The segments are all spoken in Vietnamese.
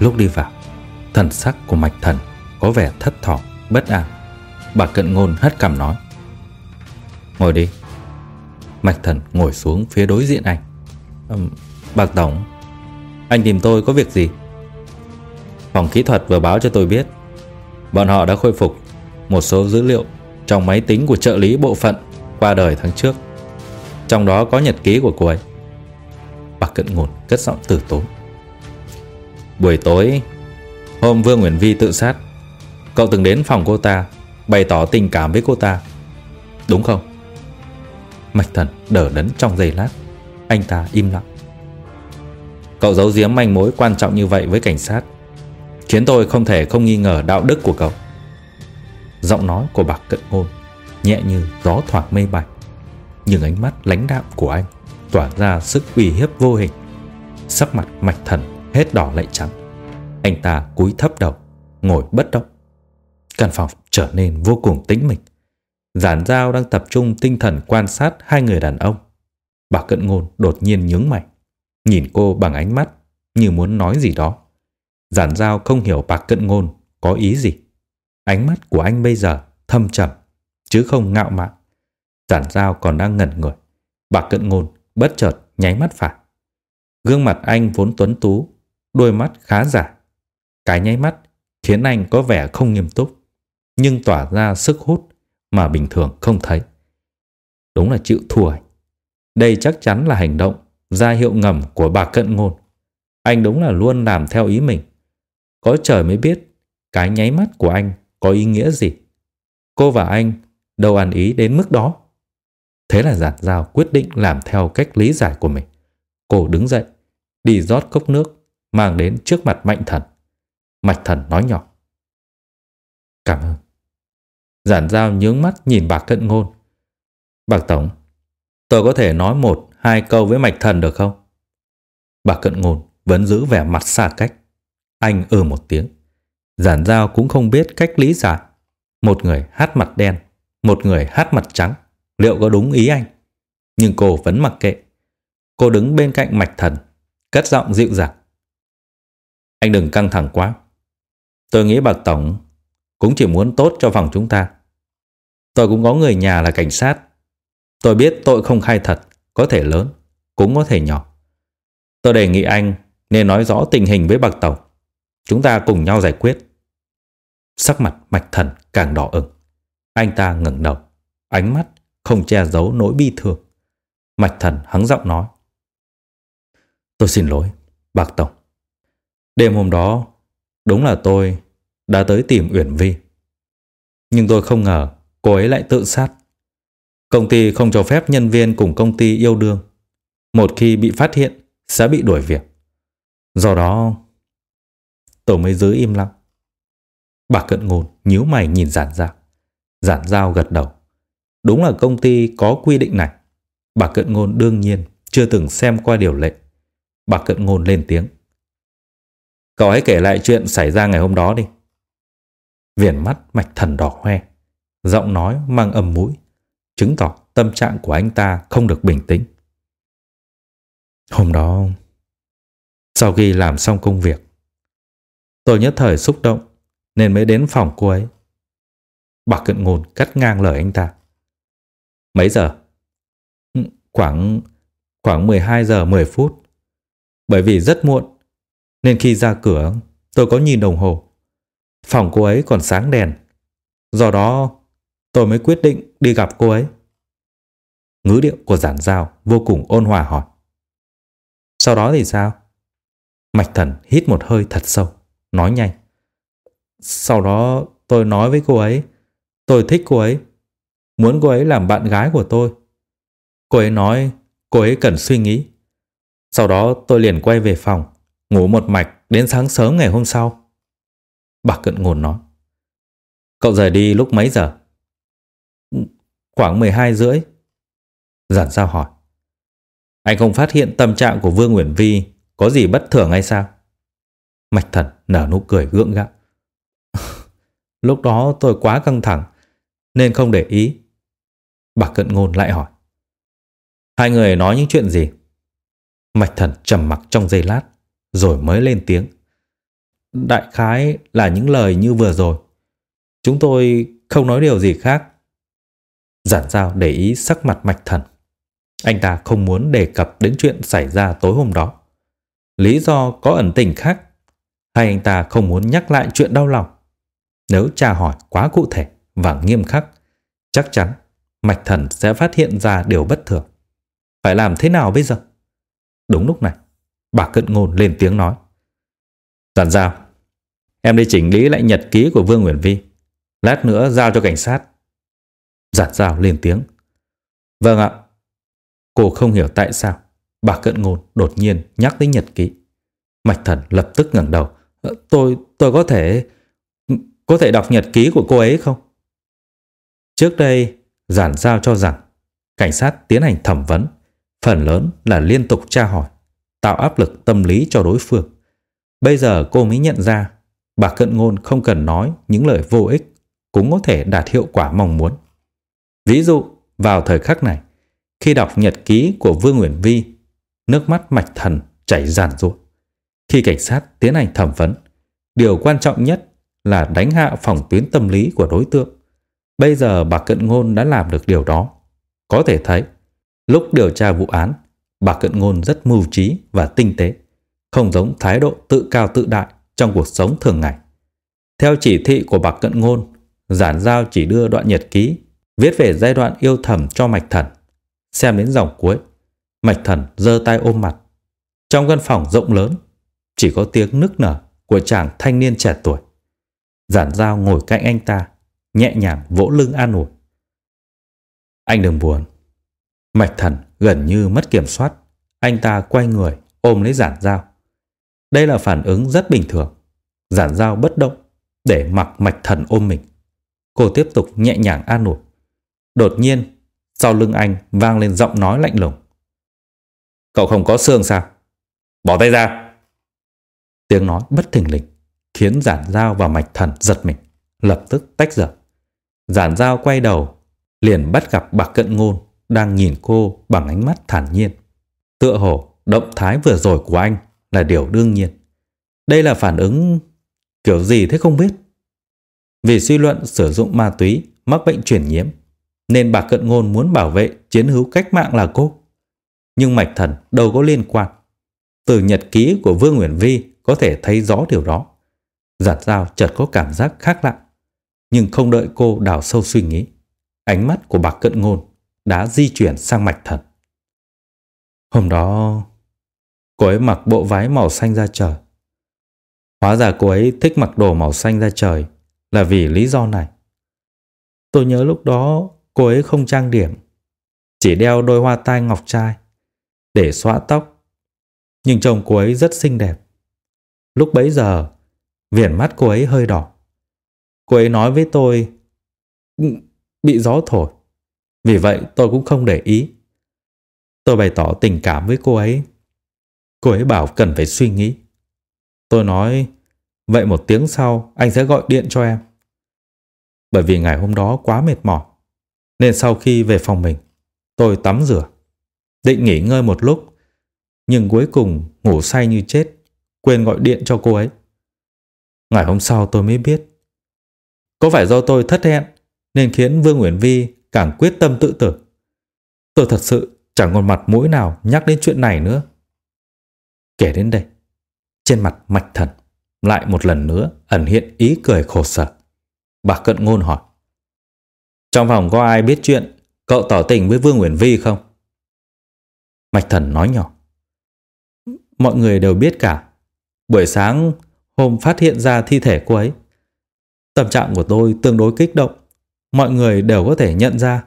Lúc đi vào, thần sắc của mạch thần có vẻ thất thỏ, bất an. Bà cận ngôn hất cằm nói. Ngồi đi. Mạch thần ngồi xuống phía đối diện anh. Um, Bạc Tổng, anh tìm tôi có việc gì? Phòng kỹ thuật vừa báo cho tôi biết Bọn họ đã khôi phục một số dữ liệu trong máy tính của trợ lý bộ phận qua đời tháng trước. Trong đó có nhật ký của cô ấy. Bà cận ngôn cất giọng từ tốn. Buổi tối, hôm Vương Nguyễn Vi tự sát, cậu từng đến phòng cô ta, bày tỏ tình cảm với cô ta. Đúng không? Mạch thần đỡ đấn trong giây lát, anh ta im lặng. Cậu giấu giếm manh mối quan trọng như vậy với cảnh sát, khiến tôi không thể không nghi ngờ đạo đức của cậu. Giọng nói của bạc cận ngôn nhẹ như gió thoảng mây bay, nhưng ánh mắt lãnh đạm của anh tỏa ra sức uy hiếp vô hình. Sắc mặt mạch thần hết đỏ lại trắng. Anh ta cúi thấp đầu, ngồi bất động. Căn phòng trở nên vô cùng tĩnh mịch. Giản Giao đang tập trung tinh thần quan sát hai người đàn ông. Bà Cận Ngôn đột nhiên nhướng mày, nhìn cô bằng ánh mắt như muốn nói gì đó. Giản Giao không hiểu bà Cận Ngôn có ý gì. Ánh mắt của anh bây giờ thâm trầm, chứ không ngạo mạn. Giản Giao còn đang ngẩn người. Bà Cận Ngôn bất chợt nháy mắt phải. Gương mặt anh vốn tuấn tú đôi mắt khá giả. Cái nháy mắt khiến anh có vẻ không nghiêm túc, nhưng tỏa ra sức hút mà bình thường không thấy. Đúng là chịu thua anh. Đây chắc chắn là hành động ra hiệu ngầm của bà cận ngôn. Anh đúng là luôn làm theo ý mình. Có trời mới biết cái nháy mắt của anh có ý nghĩa gì. Cô và anh đâu ăn ý đến mức đó. Thế là giản giao quyết định làm theo cách lý giải của mình. Cô đứng dậy, đi rót cốc nước mang đến trước mặt Mạnh Thần. Mạch Thần nói nhỏ. Cảm ơn. Giản giao nhướng mắt nhìn bạc cận ngôn. Bạc Tổng, tôi có thể nói một, hai câu với Mạch Thần được không? Bạc cận ngôn vẫn giữ vẻ mặt xa cách. Anh ừ một tiếng. Giản giao cũng không biết cách lý giải. Một người hát mặt đen, một người hát mặt trắng. Liệu có đúng ý anh? Nhưng cô vẫn mặc kệ. Cô đứng bên cạnh Mạch Thần, cất giọng dịu dàng. Anh đừng căng thẳng quá. Tôi nghĩ bạc Tổng cũng chỉ muốn tốt cho phòng chúng ta. Tôi cũng có người nhà là cảnh sát. Tôi biết tội không khai thật, có thể lớn, cũng có thể nhỏ. Tôi đề nghị anh nên nói rõ tình hình với bạc Tổng. Chúng ta cùng nhau giải quyết. Sắc mặt mạch thần càng đỏ ửng. Anh ta ngẩng đầu, ánh mắt không che giấu nỗi bi thương. Mạch thần hắng giọng nói. Tôi xin lỗi, bạc Tổng. Đêm hôm đó, đúng là tôi đã tới tìm Uyển Vi. Nhưng tôi không ngờ cô ấy lại tự sát. Công ty không cho phép nhân viên cùng công ty yêu đương. Một khi bị phát hiện, sẽ bị đuổi việc. Do đó, tôi mới giữ im lặng. Bà cận ngôn nhíu mày nhìn giản giao. Giản giao gật đầu. Đúng là công ty có quy định này. Bà cận ngôn đương nhiên chưa từng xem qua điều lệ. Bà cận ngôn lên tiếng. Cậu hãy kể lại chuyện xảy ra ngày hôm đó đi. Viền mắt mạch thần đỏ hoe, giọng nói mang âm mũi, chứng tỏ tâm trạng của anh ta không được bình tĩnh. Hôm đó, sau khi làm xong công việc, tôi nhất thời xúc động nên mới đến phòng cô ấy. Bà cận ngôn cắt ngang lời anh ta. Mấy giờ? Khoảng Khoảng 12 giờ 10 phút. Bởi vì rất muộn, nên khi ra cửa tôi có nhìn đồng hồ. Phòng cô ấy còn sáng đèn. Do đó tôi mới quyết định đi gặp cô ấy. Ngữ điệu của giản giao vô cùng ôn hòa hỏi. Sau đó thì sao? Mạch thần hít một hơi thật sâu, nói nhanh. Sau đó tôi nói với cô ấy, tôi thích cô ấy, muốn cô ấy làm bạn gái của tôi. Cô ấy nói cô ấy cần suy nghĩ. Sau đó tôi liền quay về phòng, ngủ một mạch đến sáng sớm ngày hôm sau. Bà cận ngồn nói. Cậu rời đi lúc mấy giờ? Khoảng 12 rưỡi. Giản sao hỏi. Anh không phát hiện tâm trạng của Vương Nguyễn Vi có gì bất thường hay sao? Mạch thần nở nụ cười gượng gạo. Lúc đó tôi quá căng thẳng, nên không để ý. Bà cận ngôn lại hỏi. Hai người nói những chuyện gì? Mạch thần trầm mặc trong giây lát rồi mới lên tiếng. Đại khái là những lời như vừa rồi. Chúng tôi không nói điều gì khác. Giản giao để ý sắc mặt mạch thần. Anh ta không muốn đề cập đến chuyện xảy ra tối hôm đó. Lý do có ẩn tình khác hay anh ta không muốn nhắc lại chuyện đau lòng. Nếu tra hỏi quá cụ thể và nghiêm khắc, chắc chắn Mạch Thần sẽ phát hiện ra điều bất thường. Phải làm thế nào bây giờ? Đúng lúc này, bà Cận Ngôn lên tiếng nói. Giản giao, em đi chỉnh lý lại nhật ký của Vương Nguyễn Vi. Lát nữa giao cho cảnh sát. Giản giao lên tiếng. Vâng ạ. Cô không hiểu tại sao bà Cận Ngôn đột nhiên nhắc đến nhật ký. Mạch Thần lập tức ngẩng đầu. Ờ, tôi, tôi có thể... Có thể đọc nhật ký của cô ấy không? Trước đây, giản giao cho rằng cảnh sát tiến hành thẩm vấn, phần lớn là liên tục tra hỏi, tạo áp lực tâm lý cho đối phương. Bây giờ cô mới nhận ra, bà cận ngôn không cần nói những lời vô ích cũng có thể đạt hiệu quả mong muốn. Ví dụ, vào thời khắc này, khi đọc nhật ký của Vương Nguyễn Vi, nước mắt mạch thần chảy giàn ruộng. Khi cảnh sát tiến hành thẩm vấn, điều quan trọng nhất là đánh hạ phòng tuyến tâm lý của đối tượng. Bây giờ bà Cận Ngôn đã làm được điều đó. Có thể thấy, lúc điều tra vụ án, bà Cận Ngôn rất mưu trí và tinh tế, không giống thái độ tự cao tự đại trong cuộc sống thường ngày. Theo chỉ thị của bà Cận Ngôn, giản giao chỉ đưa đoạn nhật ký viết về giai đoạn yêu thầm cho Mạch Thần. Xem đến dòng cuối, Mạch Thần giơ tay ôm mặt. Trong căn phòng rộng lớn, chỉ có tiếng nức nở của chàng thanh niên trẻ tuổi. Giản giao ngồi cạnh anh ta, nhẹ nhàng vỗ lưng an ủi. Anh đừng buồn. Mạch thần gần như mất kiểm soát. Anh ta quay người, ôm lấy giản dao. Đây là phản ứng rất bình thường. Giản dao bất động, để mặc mạch thần ôm mình. Cô tiếp tục nhẹ nhàng an ủi. Đột nhiên, sau lưng anh vang lên giọng nói lạnh lùng. Cậu không có xương sao? Bỏ tay ra! Tiếng nói bất thình lình khiến giản dao và mạch thần giật mình, lập tức tách rời. Giản dao quay đầu, liền bắt gặp bạc cận ngôn đang nhìn cô bằng ánh mắt thản nhiên. Tựa hồ, động thái vừa rồi của anh là điều đương nhiên. Đây là phản ứng kiểu gì thế không biết. Vì suy luận sử dụng ma túy, mắc bệnh truyền nhiễm, nên bà Cận Ngôn muốn bảo vệ chiến hữu cách mạng là cô. Nhưng Mạch Thần đâu có liên quan. Từ nhật ký của Vương Nguyễn Vi có thể thấy rõ điều đó. Giặt dao chợt có cảm giác khác lạ. Nhưng không đợi cô đào sâu suy nghĩ. Ánh mắt của bà cận ngôn đã di chuyển sang mạch thần. Hôm đó, cô ấy mặc bộ váy màu xanh ra trời. Hóa ra cô ấy thích mặc đồ màu xanh ra trời là vì lý do này. Tôi nhớ lúc đó cô ấy không trang điểm, chỉ đeo đôi hoa tai ngọc trai để xóa tóc. Nhưng chồng cô ấy rất xinh đẹp. Lúc bấy giờ, viền mắt cô ấy hơi đỏ. Cô ấy nói với tôi bị gió thổi. Vì vậy tôi cũng không để ý. Tôi bày tỏ tình cảm với cô ấy. Cô ấy bảo cần phải suy nghĩ. Tôi nói, vậy một tiếng sau anh sẽ gọi điện cho em. Bởi vì ngày hôm đó quá mệt mỏi. Nên sau khi về phòng mình, tôi tắm rửa. Định nghỉ ngơi một lúc. Nhưng cuối cùng ngủ say như chết quên gọi điện cho cô ấy. Ngày hôm sau tôi mới biết. Có phải do tôi thất hẹn nên khiến Vương Nguyễn Vi càng quyết tâm tự tử. Tôi thật sự chẳng còn mặt mũi nào nhắc đến chuyện này nữa. Kể đến đây, trên mặt mạch thần lại một lần nữa ẩn hiện ý cười khổ sở. Bà cận ngôn hỏi. Trong phòng có ai biết chuyện cậu tỏ tình với Vương Nguyễn Vi không? Mạch thần nói nhỏ. Mọi người đều biết cả. Buổi sáng hôm phát hiện ra thi thể cô ấy. Tâm trạng của tôi tương đối kích động. Mọi người đều có thể nhận ra.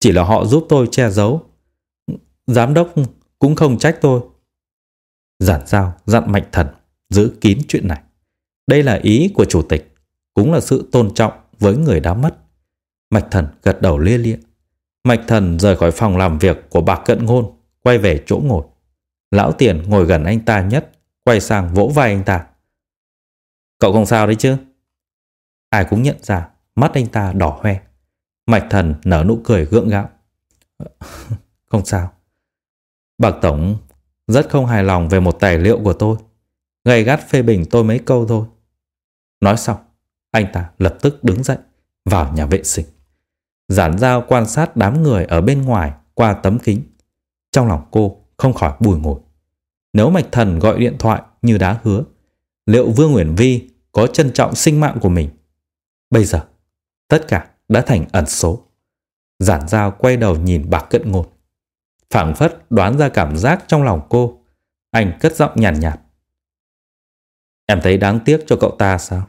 Chỉ là họ giúp tôi che giấu. Giám đốc cũng không trách tôi. Giản giao dặn Mạch thần giữ kín chuyện này. Đây là ý của chủ tịch, cũng là sự tôn trọng với người đã mất. Mạch thần gật đầu lia lia. Mạch thần rời khỏi phòng làm việc của bà Cận Ngôn, quay về chỗ ngồi. Lão Tiền ngồi gần anh ta nhất, quay sang vỗ vai anh ta. Cậu không sao đấy chứ? Ai cũng nhận ra, mắt anh ta đỏ hoe. Mạch thần nở nụ cười gượng gạo. không sao. Bạc Tổng rất không hài lòng về một tài liệu của tôi. Gầy gắt phê bình tôi mấy câu thôi. Nói xong, anh ta lập tức đứng dậy, vào nhà vệ sinh. Giản giao quan sát đám người ở bên ngoài qua tấm kính. Trong lòng cô không khỏi bùi ngồi. Nếu Mạch Thần gọi điện thoại như đã hứa, liệu Vương Nguyễn Vi có trân trọng sinh mạng của mình? Bây giờ, tất cả đã thành ẩn số. Giản giao quay đầu nhìn bạc cận ngột. phảng phất đoán ra cảm giác trong lòng cô. Anh cất giọng nhàn nhạt, nhạt. Em thấy đáng tiếc cho cậu ta sao?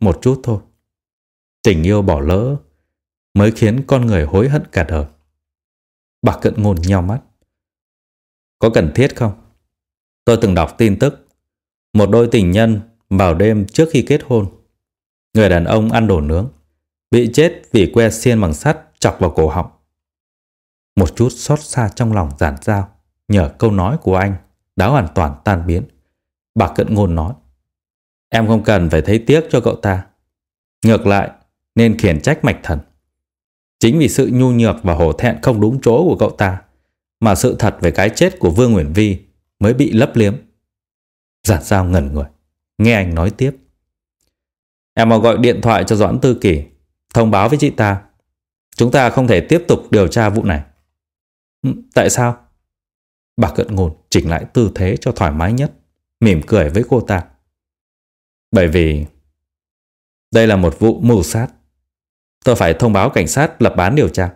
Một chút thôi. Tình yêu bỏ lỡ mới khiến con người hối hận cả đời. bạc cận ngôn nheo mắt. Có cần thiết không? Tôi từng đọc tin tức. Một đôi tình nhân vào đêm trước khi kết hôn. Người đàn ông ăn đồ nướng. Bị chết vì que xiên bằng sắt chọc vào cổ họng. Một chút xót xa trong lòng giản giao. Nhờ câu nói của anh đã hoàn toàn tan biến. Bà cận ngôn nói. Em không cần phải thấy tiếc cho cậu ta. Ngược lại, nên khiển trách mạch thần. Chính vì sự nhu nhược và hổ thẹn không đúng chỗ của cậu ta, mà sự thật về cái chết của Vương Nguyễn Vi mới bị lấp liếm. Giản giao ngẩn người, nghe anh nói tiếp. Em mau gọi điện thoại cho Doãn Tư Kỳ, thông báo với chị ta. Chúng ta không thể tiếp tục điều tra vụ này. Ừ, tại sao? Bà cận ngôn chỉnh lại tư thế cho thoải mái nhất, mỉm cười với cô ta. Bởi vì đây là một vụ mưu sát. Tôi phải thông báo cảnh sát lập án điều tra.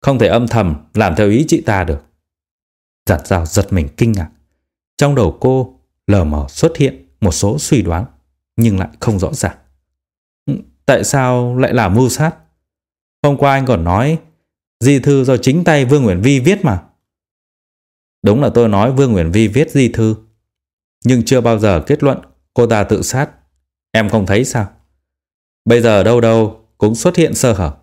Không thể âm thầm làm theo ý chị ta được. Giản dao giật mình kinh ngạc. Trong đầu cô lờ mờ xuất hiện một số suy đoán nhưng lại không rõ ràng. Tại sao lại là mưu sát? Hôm qua anh còn nói, di thư do chính tay Vương Nguyễn Vi viết mà. Đúng là tôi nói Vương Nguyễn Vi viết di thư. Nhưng chưa bao giờ kết luận cô ta tự sát. Em không thấy sao? Bây giờ đâu đâu cũng xuất hiện sơ hở.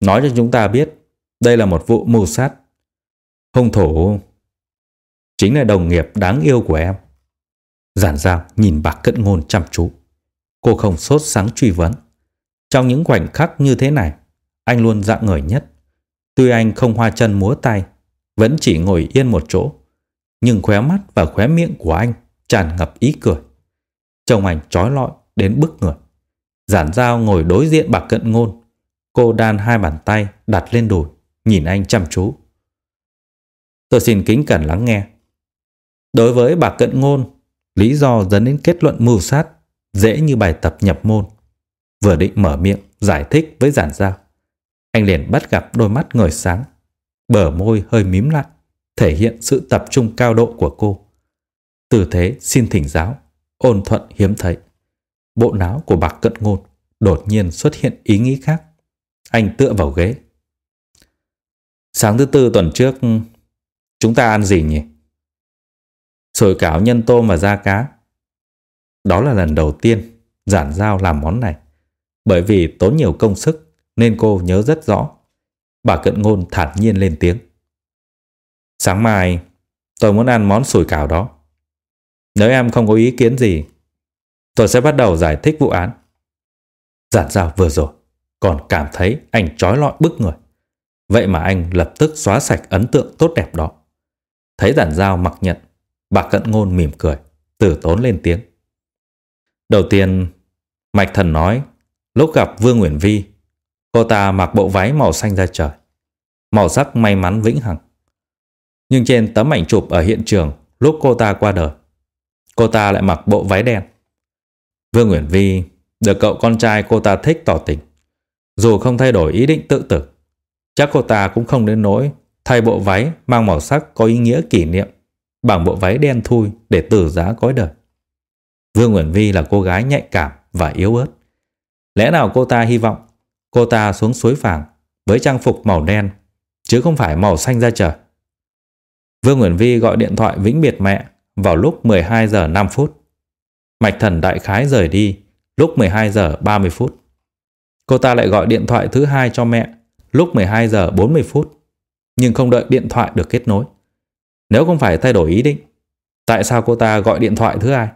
Nói cho chúng ta biết, đây là một vụ mưu sát. Hung thủ chính là đồng nghiệp đáng yêu của em. Giản giao nhìn bạc cận ngôn chăm chú. Cô không sốt sáng truy vấn. Trong những khoảnh khắc như thế này, anh luôn dạng người nhất. Tuy anh không hoa chân múa tay, vẫn chỉ ngồi yên một chỗ, nhưng khóe mắt và khóe miệng của anh tràn ngập ý cười. Trông anh trói lọi đến bức người. Giản dao ngồi đối diện bạc cận ngôn. Cô đan hai bàn tay đặt lên đùi, nhìn anh chăm chú. Tôi xin kính cẩn lắng nghe. Đối với bạc cận ngôn, lý do dẫn đến kết luận mưu sát dễ như bài tập nhập môn. Vừa định mở miệng giải thích với giản giao. Anh liền bắt gặp đôi mắt ngời sáng, bờ môi hơi mím lại, thể hiện sự tập trung cao độ của cô. Tư thế xin thỉnh giáo, ôn thuận hiếm thấy. Bộ não của bạc cận ngôn đột nhiên xuất hiện ý nghĩ khác. Anh tựa vào ghế. Sáng thứ tư tuần trước, chúng ta ăn gì nhỉ? Sồi cảo nhân tôm và da cá. Đó là lần đầu tiên giản giao làm món này. Bởi vì tốn nhiều công sức nên cô nhớ rất rõ. Bà cận ngôn thản nhiên lên tiếng. Sáng mai, tôi muốn ăn món sủi cảo đó. Nếu em không có ý kiến gì, Tôi sẽ bắt đầu giải thích vụ án. Giản giao vừa rồi, còn cảm thấy anh trói lọi bức người. Vậy mà anh lập tức xóa sạch ấn tượng tốt đẹp đó. Thấy giản giao mặc nhận, bà cận ngôn mỉm cười, tử tốn lên tiếng. Đầu tiên, Mạch Thần nói, lúc gặp Vương Nguyễn Vi, cô ta mặc bộ váy màu xanh da trời. màu sắc may mắn vĩnh hằng. Nhưng trên tấm ảnh chụp ở hiện trường lúc cô ta qua đời, cô ta lại mặc bộ váy đen. Vương Nguyễn Vi được cậu con trai cô ta thích tỏ tình. Dù không thay đổi ý định tự tử, chắc cô ta cũng không đến nỗi thay bộ váy mang màu sắc có ý nghĩa kỷ niệm bằng bộ váy đen thui để tử giá cõi đời. Vương Nguyễn Vi là cô gái nhạy cảm và yếu ớt. Lẽ nào cô ta hy vọng cô ta xuống suối vàng với trang phục màu đen chứ không phải màu xanh ra trời. Vương Nguyễn Vi gọi điện thoại vĩnh biệt mẹ vào lúc 12 giờ 5 phút. Mạch Thần đại khái rời đi lúc 12 giờ 30 phút. Cô ta lại gọi điện thoại thứ hai cho mẹ lúc 12 giờ 40 phút, nhưng không đợi điện thoại được kết nối. Nếu không phải thay đổi ý định, tại sao cô ta gọi điện thoại thứ hai?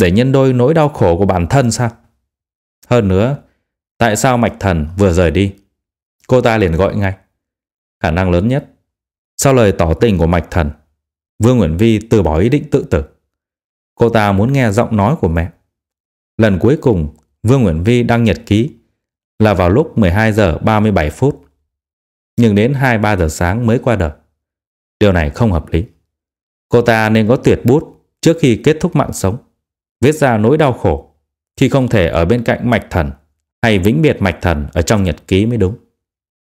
Để nhân đôi nỗi đau khổ của bản thân sao? Hơn nữa, tại sao Mạch Thần vừa rời đi? Cô ta liền gọi ngay. Khả năng lớn nhất, sau lời tỏ tình của Mạch Thần, Vương Nguyễn Vi từ bỏ ý định tự tử. Cô ta muốn nghe giọng nói của mẹ. Lần cuối cùng, Vương Nguyễn Vi đăng nhật ký là vào lúc 12 giờ 37 phút. Nhưng đến 2-3 giờ sáng mới qua đời. Điều này không hợp lý. Cô ta nên có tuyệt bút trước khi kết thúc mạng sống. Viết ra nỗi đau khổ khi không thể ở bên cạnh mạch thần hay vĩnh biệt mạch thần ở trong nhật ký mới đúng.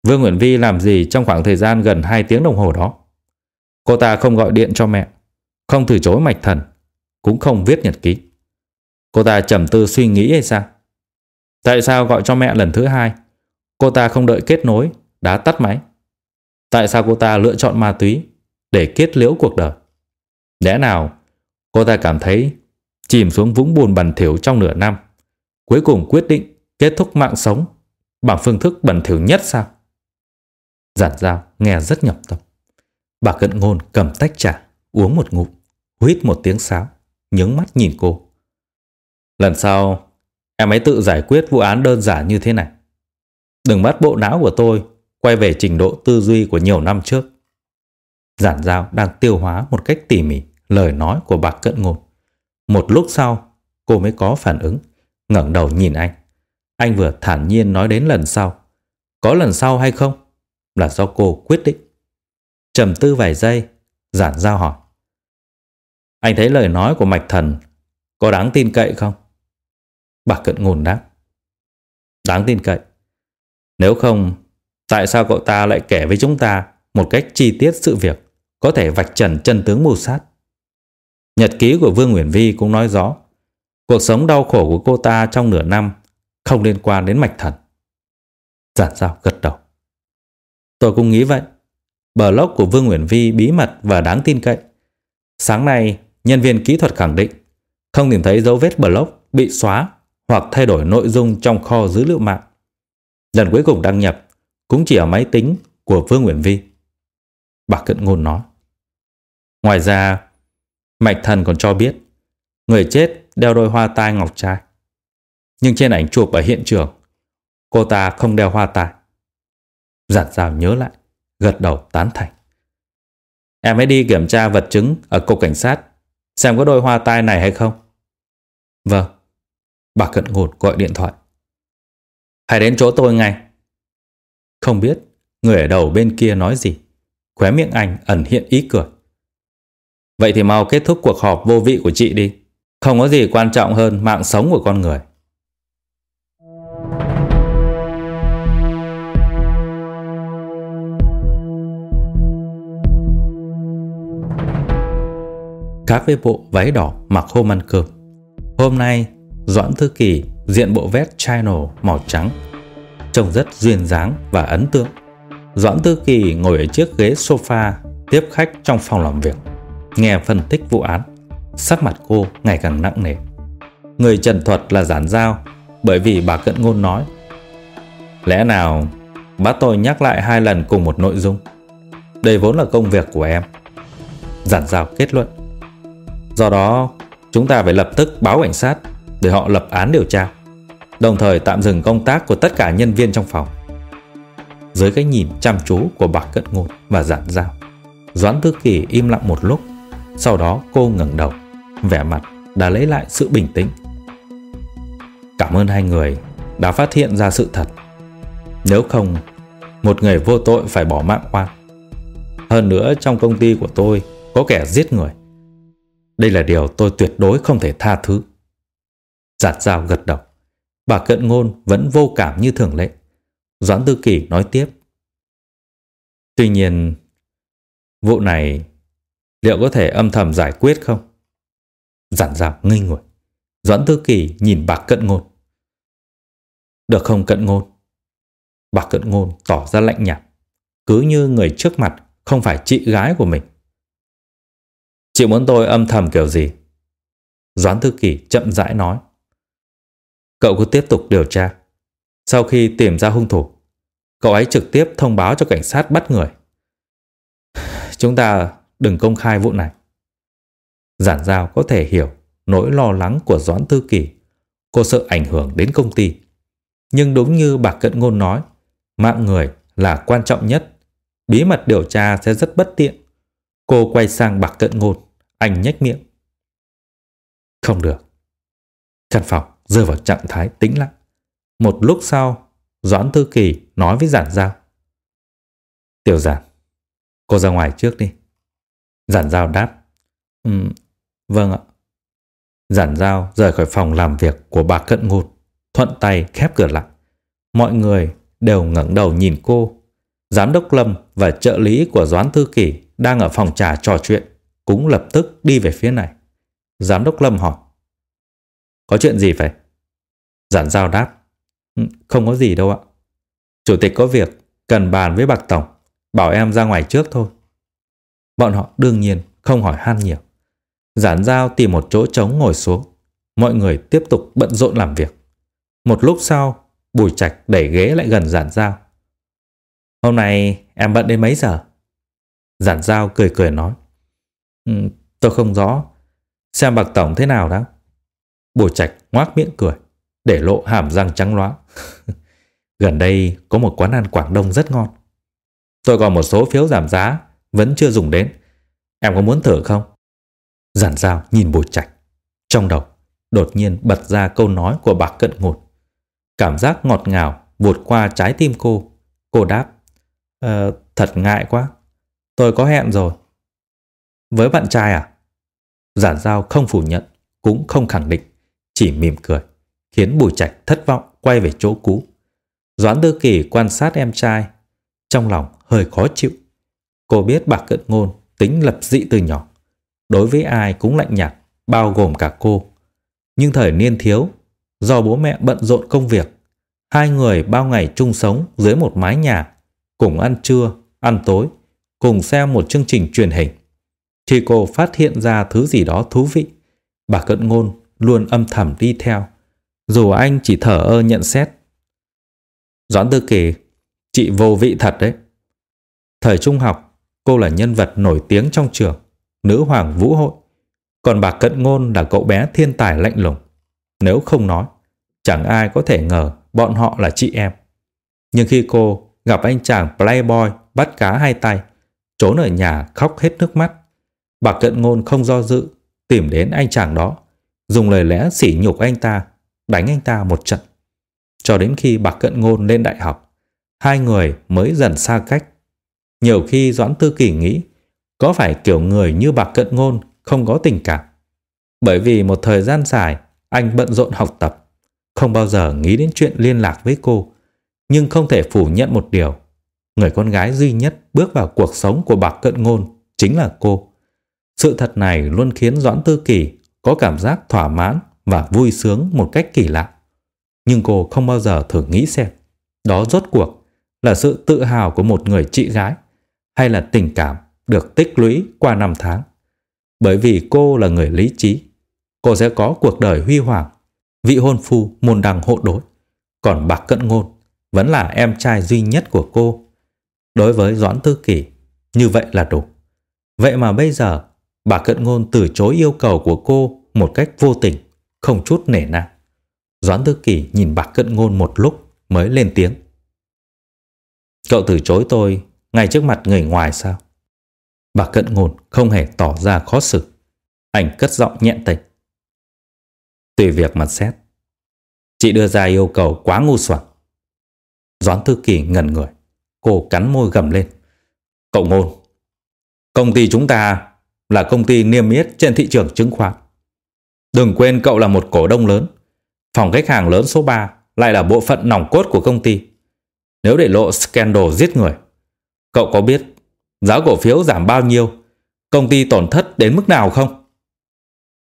Vương Nguyễn Vi làm gì trong khoảng thời gian gần 2 tiếng đồng hồ đó? Cô ta không gọi điện cho mẹ, không từ chối mạch thần, cũng không viết nhật ký. Cô ta trầm tư suy nghĩ hay sao? Tại sao gọi cho mẹ lần thứ hai? Cô ta không đợi kết nối, đã tắt máy. Tại sao cô ta lựa chọn ma túy để kết liễu cuộc đời? Lẽ nào cô ta cảm thấy chìm xuống vũng bùn bẩn thỉu trong nửa năm, cuối cùng quyết định kết thúc mạng sống bằng phương thức bẩn thỉu nhất sao? Giản dao nghe rất nhập tâm. Bà cận ngôn cầm tách trà, uống một ngụm, huýt một tiếng sáo, nhướng mắt nhìn cô. Lần sau, em ấy tự giải quyết vụ án đơn giản như thế này. Đừng bắt bộ não của tôi quay về trình độ tư duy của nhiều năm trước. Giản dao đang tiêu hóa một cách tỉ mỉ lời nói của bà cận ngôn. Một lúc sau, cô mới có phản ứng, ngẩng đầu nhìn anh. Anh vừa thản nhiên nói đến lần sau. Có lần sau hay không? Là do cô quyết định. trầm tư vài giây, giản giao hỏi. Anh thấy lời nói của Mạch Thần có đáng tin cậy không? Bà cận ngồn đáp. Đáng tin cậy. Nếu không, tại sao cậu ta lại kể với chúng ta một cách chi tiết sự việc có thể vạch trần chân tướng mưu sát? Nhật ký của Vương Nguyễn Vi cũng nói rõ cuộc sống đau khổ của cô ta trong nửa năm không liên quan đến mạch thần. Giản giao gật đầu. Tôi cũng nghĩ vậy. Blog của Vương Nguyễn Vi bí mật và đáng tin cậy. Sáng nay, nhân viên kỹ thuật khẳng định không tìm thấy dấu vết blog bị xóa hoặc thay đổi nội dung trong kho dữ liệu mạng. Lần cuối cùng đăng nhập cũng chỉ ở máy tính của Vương Nguyễn Vi. Bà Cận Ngôn nói. Ngoài ra, Mạch Thần còn cho biết người chết đeo đôi hoa tai ngọc trai. Nhưng trên ảnh chụp ở hiện trường, cô ta không đeo hoa tai. Giản rào nhớ lại, gật đầu tán thành. Em hãy đi kiểm tra vật chứng ở cục cảnh sát, xem có đôi hoa tai này hay không. Vâng. Bà cận ngột gọi điện thoại. Hãy đến chỗ tôi ngay. Không biết người ở đầu bên kia nói gì. Khóe miệng anh ẩn hiện ý cười. Vậy thì mau kết thúc cuộc họp vô vị của chị đi. Không có gì quan trọng hơn mạng sống của con người. Khác với bộ váy đỏ mặc hôm ăn cơm. Hôm nay, Doãn Thư Kỳ diện bộ vest channel màu trắng. Trông rất duyên dáng và ấn tượng. Doãn Thư Kỳ ngồi ở chiếc ghế sofa tiếp khách trong phòng làm việc nghe phân tích vụ án, sắc mặt cô ngày càng nặng nề. Người trần thuật là giản giao bởi vì bà cận ngôn nói Lẽ nào bác tôi nhắc lại hai lần cùng một nội dung? Đây vốn là công việc của em. Giản giao kết luận Do đó chúng ta phải lập tức báo cảnh sát Để họ lập án điều tra Đồng thời tạm dừng công tác của tất cả nhân viên trong phòng. Dưới cái nhìn chăm chú của bà cận ngôn và giản giao Doãn Thư Kỳ im lặng một lúc sau đó cô ngẩng đầu, vẻ mặt đã lấy lại sự bình tĩnh. Cảm ơn hai người đã phát hiện ra sự thật. Nếu không, Một người vô tội phải bỏ mạng oan Hơn nữa trong công ty của tôi Có kẻ giết người. Đây là điều tôi tuyệt đối không thể tha thứ. Giạt dao gật đầu. Bà cận ngôn vẫn vô cảm như thường lệ. Doãn Tư Kỳ nói tiếp. Tuy nhiên Vụ này Liệu có thể âm thầm giải quyết không? Giản dạo ngây ngồi Doãn Tư Kỳ nhìn bạc cận ngôn. Được không cận ngôn? Bạc cận ngôn tỏ ra lạnh nhạt. Cứ như người trước mặt Không phải chị gái của mình. Chị muốn tôi âm thầm kiểu gì? Doãn Tư Kỳ chậm rãi nói. Cậu cứ tiếp tục điều tra. Sau khi tìm ra hung thủ, Cậu ấy trực tiếp thông báo cho cảnh sát bắt người. Chúng ta đừng công khai vụ này Giản giao có thể hiểu nỗi lo lắng của Doãn Tư Kỳ. Cô sợ ảnh hưởng đến công ty. Nhưng đúng như bà Cận Ngôn nói, mạng người là quan trọng nhất. Bí mật điều tra sẽ rất bất tiện. Cô quay sang bạc cận ngôn, anh nhếch miệng. Không được. Căn phòng rơi vào trạng thái tĩnh lặng. Một lúc sau, Doãn Tư Kỳ nói với Giản Giao. Tiểu Giản, cô ra ngoài trước đi. Giản Giao đáp. Um, vâng ạ. Giản Giao rời khỏi phòng làm việc của bà Cận Ngụt, thuận tay khép cửa lại. Mọi người đều ngẩng đầu nhìn cô. Giám đốc Lâm và trợ lý của Doãn Thư Kỳ đang ở phòng trà trò chuyện, cũng lập tức đi về phía này. Giám đốc Lâm hỏi. Có chuyện gì vậy? Giản Giao đáp. Ừ, không có gì đâu ạ. Chủ tịch có việc, cần bàn với Bạc Tổng, bảo em ra ngoài trước thôi. Bọn họ đương nhiên không hỏi han nhiều. Giản Giao tìm một chỗ trống ngồi xuống. Mọi người tiếp tục bận rộn làm việc. Một lúc sau, Bùi Trạch đẩy ghế lại gần Giản Giao. Hôm nay em bận đến mấy giờ? Giản Giao cười cười nói. Ừ, tôi không rõ. Xem bạc tổng thế nào đó. Bùi Trạch ngoác miệng cười, để lộ hàm răng trắng loá. Gần đây có một quán ăn Quảng Đông rất ngon. Tôi còn một số phiếu giảm giá vẫn chưa dùng đến. Em có muốn thử không? Giản Giao nhìn Bùi Trạch. Trong đầu, đột nhiên bật ra câu nói của bạc cận ngột. Cảm giác ngọt ngào vụt qua trái tim cô. Cô đáp, ờ, thật ngại quá. Tôi có hẹn rồi. Với bạn trai à? Giản Giao không phủ nhận, cũng không khẳng định, chỉ mỉm cười, khiến Bùi Trạch thất vọng quay về chỗ cũ. Doãn Tư Kỳ quan sát em trai, trong lòng hơi khó chịu. Cô biết bà cận ngôn tính lập dị từ nhỏ đối với ai cũng lạnh nhạt, bao gồm cả cô. Nhưng thời niên thiếu, do bố mẹ bận rộn công việc, hai người bao ngày chung sống dưới một mái nhà, cùng ăn trưa, ăn tối, cùng xem một chương trình truyền hình. Khi cô phát hiện ra thứ gì đó thú vị, bà cận ngôn luôn âm thầm đi theo, dù anh chỉ thở ơ nhận xét. Doãn Tư Kỳ, chị vô vị thật đấy. Thời trung học, cô là nhân vật nổi tiếng trong trường nữ hoàng vũ hội. Còn bà Cận Ngôn là cậu bé thiên tài lạnh lùng. Nếu không nói, chẳng ai có thể ngờ bọn họ là chị em. Nhưng khi cô gặp anh chàng playboy bắt cá hai tay, trốn ở nhà khóc hết nước mắt, bà Cận Ngôn không do dự, tìm đến anh chàng đó, dùng lời lẽ sỉ nhục anh ta, đánh anh ta một trận. Cho đến khi bà Cận Ngôn lên đại học, hai người mới dần xa cách. Nhiều khi Doãn Tư Kỳ nghĩ có phải kiểu người như bạc cận ngôn không có tình cảm? Bởi vì một thời gian dài anh bận rộn học tập, không bao giờ nghĩ đến chuyện liên lạc với cô. Nhưng không thể phủ nhận một điều. Người con gái duy nhất bước vào cuộc sống của bạc cận ngôn chính là cô. Sự thật này luôn khiến Doãn Tư Kỳ có cảm giác thỏa mãn và vui sướng một cách kỳ lạ. Nhưng cô không bao giờ thử nghĩ xem đó rốt cuộc là sự tự hào của một người chị gái hay là tình cảm được tích lũy qua năm tháng. Bởi vì cô là người lý trí, cô sẽ có cuộc đời huy hoàng, vị hôn phu môn đăng hộ đối. Còn bạc cận ngôn vẫn là em trai duy nhất của cô. Đối với Doãn Tư Kỳ, như vậy là đủ. Vậy mà bây giờ, bà cận ngôn từ chối yêu cầu của cô một cách vô tình, không chút nể nang. Doãn Tư Kỳ nhìn bạc cận ngôn một lúc mới lên tiếng. Cậu từ chối tôi ngay trước mặt người ngoài sao? Bà cận ngôn không hề tỏ ra khó xử. Anh cất giọng nhẹ tênh. Tùy việc mà xét. Chị đưa ra yêu cầu quá ngu xuẩn. Doãn Thư Kỳ ngẩn người. Cô cắn môi gầm lên. Cậu ngôn, công ty chúng ta là công ty niêm yết trên thị trường chứng khoán. Đừng quên cậu là một cổ đông lớn. Phòng khách hàng lớn số 3 lại là bộ phận nòng cốt của công ty. Nếu để lộ scandal giết người, cậu có biết giá cổ phiếu giảm bao nhiêu, công ty tổn thất đến mức nào không?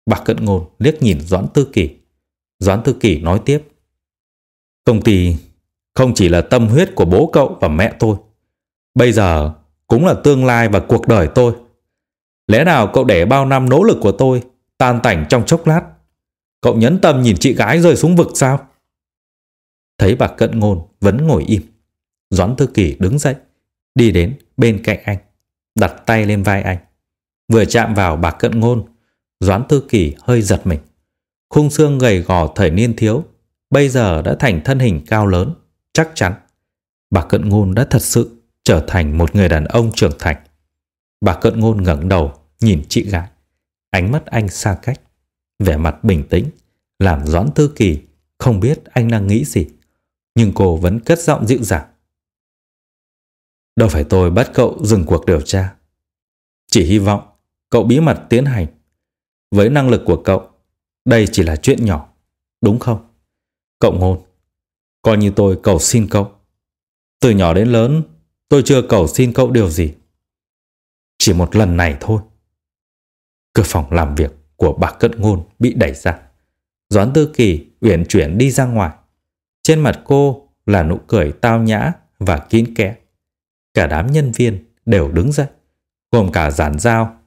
Bạc Cận Ngôn liếc nhìn Doãn Tư Kỳ. Doãn Tư Kỳ nói tiếp. Công ty không chỉ là tâm huyết của bố cậu và mẹ tôi. Bây giờ cũng là tương lai và cuộc đời tôi. Lẽ nào cậu để bao năm nỗ lực của tôi tan tành trong chốc lát? Cậu nhấn tâm nhìn chị gái rơi xuống vực sao? Thấy bà Cận Ngôn vẫn ngồi im. Doãn Tư Kỳ đứng dậy, đi đến bên cạnh anh, đặt tay lên vai anh. Vừa chạm vào bà Cận Ngôn, Doãn Tư Kỳ hơi giật mình. Khung xương gầy gò thời niên thiếu, bây giờ đã thành thân hình cao lớn, chắc chắn. Bà Cận Ngôn đã thật sự trở thành một người đàn ông trưởng thành. Bà Cận Ngôn ngẩng đầu, nhìn chị gái. Ánh mắt anh xa cách, vẻ mặt bình tĩnh, làm Doãn Tư Kỳ không biết anh đang nghĩ gì. Nhưng cô vẫn cất giọng dịu dàng. Đâu phải tôi bắt cậu dừng cuộc điều tra. Chỉ hy vọng cậu bí mật tiến hành. Với năng lực của cậu, đây chỉ là chuyện nhỏ, đúng không? Cậu ngôn, coi như tôi cầu xin cậu. Từ nhỏ đến lớn, tôi chưa cầu xin cậu điều gì. Chỉ một lần này thôi. Cửa phòng làm việc của bà Cận Ngôn bị đẩy ra. Doãn Tư Kỳ uyển chuyển đi ra ngoài. Trên mặt cô là nụ cười tao nhã và kín kẽ. Cả đám nhân viên đều đứng dậy, gồm cả giản giao.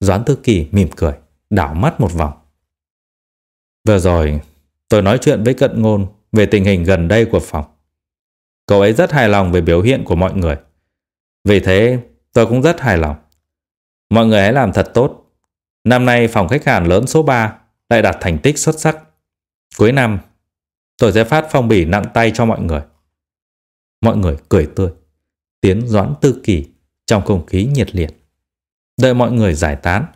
Doãn Tư Kỳ mỉm cười, đảo mắt một vòng. Vừa rồi, tôi nói chuyện với Cận Ngôn về tình hình gần đây của phòng. Cậu ấy rất hài lòng về biểu hiện của mọi người. Vì thế, tôi cũng rất hài lòng. Mọi người ấy làm thật tốt. Năm nay phòng khách hàng lớn số 3 lại đạt thành tích xuất sắc. Cuối năm, tôi sẽ phát phong bì nặng tay cho mọi người. Mọi người cười tươi, tiến doãn tư kỳ trong không khí nhiệt liệt. Đợi mọi người giải tán,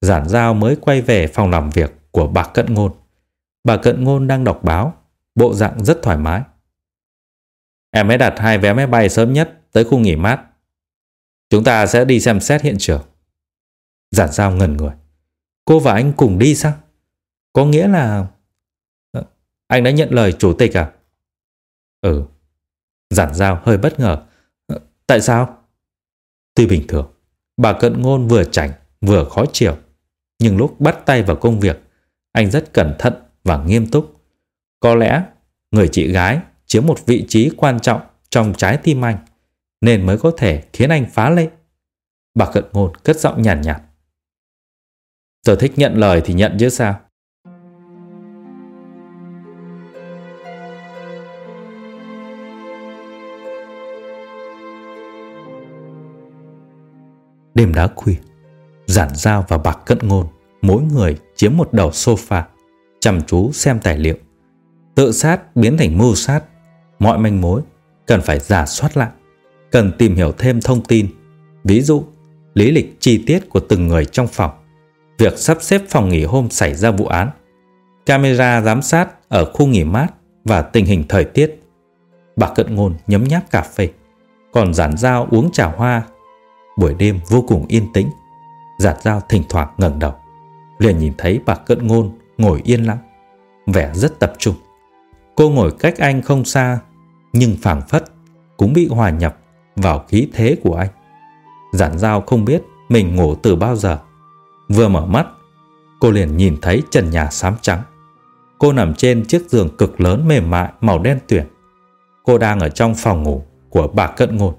giản giao mới quay về phòng làm việc của bà Cận Ngôn. Bà Cận Ngôn đang đọc báo, bộ dạng rất thoải mái. Em mới đặt hai vé máy bay sớm nhất tới khu nghỉ mát. Chúng ta sẽ đi xem xét hiện trường. Giản giao ngần người. Cô và anh cùng đi sao? Có nghĩa là... Ờ, anh đã nhận lời chủ tịch à? Ừ. Giản giao hơi bất ngờ. Tại sao? Tuy bình thường, bà cận ngôn vừa chảnh vừa khó chịu. Nhưng lúc bắt tay vào công việc, anh rất cẩn thận và nghiêm túc. Có lẽ người chị gái chiếm một vị trí quan trọng trong trái tim anh, nên mới có thể khiến anh phá lệ. Bà cận ngôn cất giọng nhàn nhạt, nhạt. Giờ thích nhận lời thì nhận chứ sao. Đêm đã khuya, giản giao và bạc cận ngôn, mỗi người chiếm một đầu sofa, chăm chú xem tài liệu. Tự sát biến thành mưu sát, mọi manh mối cần phải giả soát lại, cần tìm hiểu thêm thông tin, ví dụ lý lịch chi tiết của từng người trong phòng, việc sắp xếp phòng nghỉ hôm xảy ra vụ án, camera giám sát ở khu nghỉ mát và tình hình thời tiết. Bà Cận Ngôn nhấm nháp cà phê, còn Giản Giao uống trà hoa. Buổi đêm vô cùng yên tĩnh, Giản Giao thỉnh thoảng ngẩng đầu, liền nhìn thấy bà Cận Ngôn ngồi yên lặng, vẻ rất tập trung. Cô ngồi cách anh không xa, nhưng phảng phất cũng bị hòa nhập vào khí thế của anh. Giản Giao không biết mình ngủ từ bao giờ. Vừa mở mắt, cô liền nhìn thấy trần nhà xám trắng. Cô nằm trên chiếc giường cực lớn mềm mại màu đen tuyển. Cô đang ở trong phòng ngủ của bà Cận Ngôn.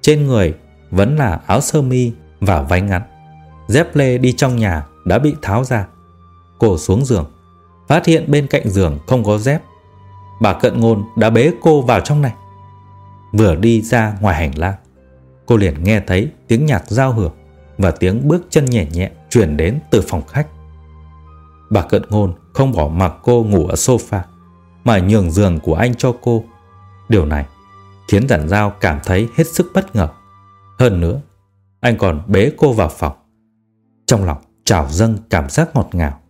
Trên người vẫn là áo sơ mi và váy ngắn. Dép lê đi trong nhà đã bị tháo ra. Cô xuống giường, phát hiện bên cạnh giường không có dép. Bà Cận Ngôn đã bế cô vào trong này. Vừa đi ra ngoài hành lang, cô liền nghe thấy tiếng nhạc giao hưởng và tiếng bước chân nhẹ nhẹ truyền đến từ phòng khách. Bà Cận Ngôn không bỏ mặc cô ngủ ở sofa, mà nhường giường của anh cho cô. Điều này khiến giản giao cảm thấy hết sức bất ngờ. Hơn nữa, anh còn bế cô vào phòng. Trong lòng trào dâng cảm giác ngọt ngào.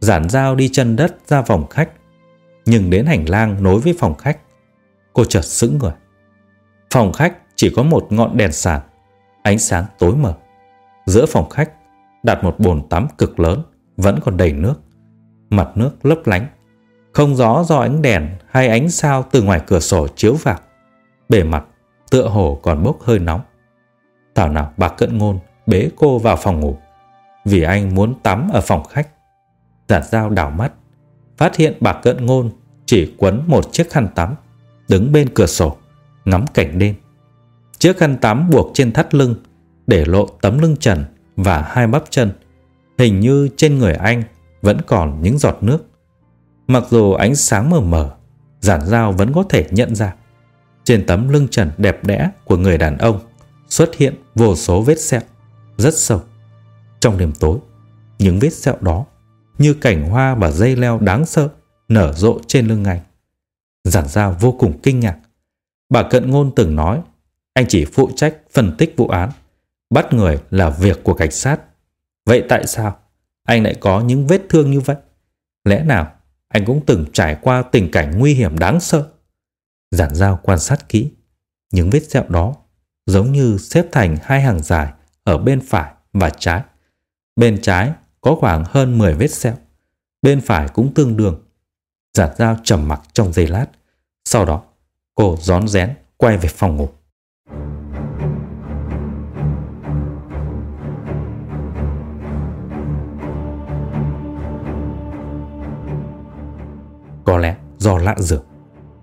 Giản dao đi chân đất ra phòng khách. Nhưng đến hành lang nối với phòng khách, cô chợt sững người. Phòng khách chỉ có một ngọn đèn sàn, ánh sáng tối mờ. Giữa phòng khách đặt một bồn tắm cực lớn, vẫn còn đầy nước. Mặt nước lấp lánh, không rõ do ánh đèn hay ánh sao từ ngoài cửa sổ chiếu vào. Bề mặt tựa hồ còn bốc hơi nóng. Thảo nào bà cận ngôn bế cô vào phòng ngủ vì anh muốn tắm ở phòng khách. Giản dao đảo mắt, phát hiện bà cận ngôn chỉ quấn một chiếc khăn tắm, đứng bên cửa sổ, ngắm cảnh đêm. Chiếc khăn tắm buộc trên thắt lưng, để lộ tấm lưng trần và hai bắp chân. Hình như trên người anh vẫn còn những giọt nước. Mặc dù ánh sáng mờ mờ, giản dao vẫn có thể nhận ra. Trên tấm lưng trần đẹp đẽ của người đàn ông xuất hiện vô số vết sẹo, rất sâu. Trong đêm tối, những vết sẹo đó như cảnh hoa và dây leo đáng sợ nở rộ trên lưng anh. Giản dao vô cùng kinh ngạc. Bà Cận Ngôn từng nói anh chỉ phụ trách phân tích vụ án, bắt người là việc của cảnh sát. Vậy tại sao anh lại có những vết thương như vậy? Lẽ nào anh cũng từng trải qua tình cảnh nguy hiểm đáng sợ? Giản dao quan sát kỹ, những vết sẹo đó giống như xếp thành hai hàng dài ở bên phải và trái. Bên trái có khoảng hơn 10 vết sẹo, bên phải cũng tương đương. Giản dao trầm mặc trong giây lát, sau đó cô rón rén quay về phòng ngủ. Có lẽ do lạ dược,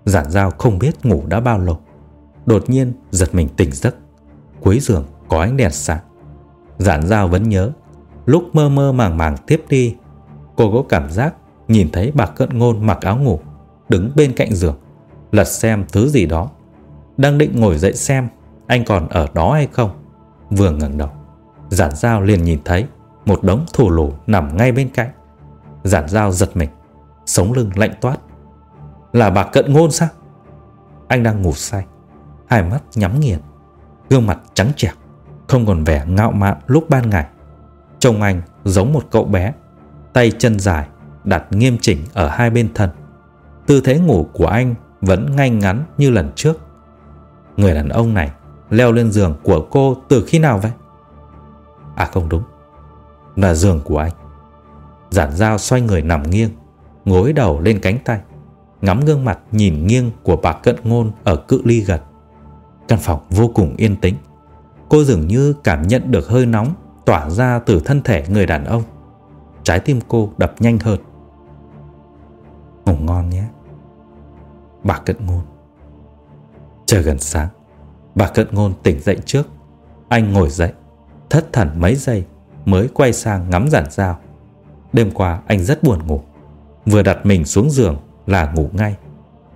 Giản dao không biết ngủ đã bao lâu Đột nhiên giật mình tỉnh giấc. Cuối giường có ánh đèn sáng. Giản dao vẫn nhớ, Lúc mơ mơ màng màng tiếp đi, Cô có cảm giác nhìn thấy bà cận ngôn mặc áo ngủ, Đứng bên cạnh giường, Lật xem thứ gì đó. Đang định ngồi dậy xem Anh còn ở đó hay không. Vừa ngẩng đầu, Giản dao liền nhìn thấy Một đống thù lù nằm ngay bên cạnh. Giản dao giật mình, Sống lưng lạnh toát. Là bà cận ngôn sao? Anh đang ngủ say. Hai mắt nhắm nghiền, Gương mặt trắng trẻo, Không còn vẻ ngạo mạn lúc ban ngày. Trông anh giống một cậu bé, Tay chân dài, Đặt nghiêm chỉnh ở hai bên thân. Tư thế ngủ của anh Vẫn ngay ngắn như lần trước. Người đàn ông này Leo lên giường của cô từ khi nào vậy? À không đúng, Là giường của anh. Giản dao xoay người nằm nghiêng, Gối đầu lên cánh tay, Ngắm gương mặt nhìn nghiêng của bà cận ngôn Ở cự ly gần. Căn phòng vô cùng yên tĩnh. Cô dường như cảm nhận được hơi nóng Tỏa ra từ thân thể người đàn ông. Trái tim cô đập nhanh hơn. Ngủ ngon nhé. Bà cận ngôn. Trời gần sáng. Bà cận ngôn tỉnh dậy trước. Anh ngồi dậy, Thất thần mấy giây Mới quay sang ngắm giản dao Đêm qua anh rất buồn ngủ. Vừa đặt mình xuống giường là ngủ ngay.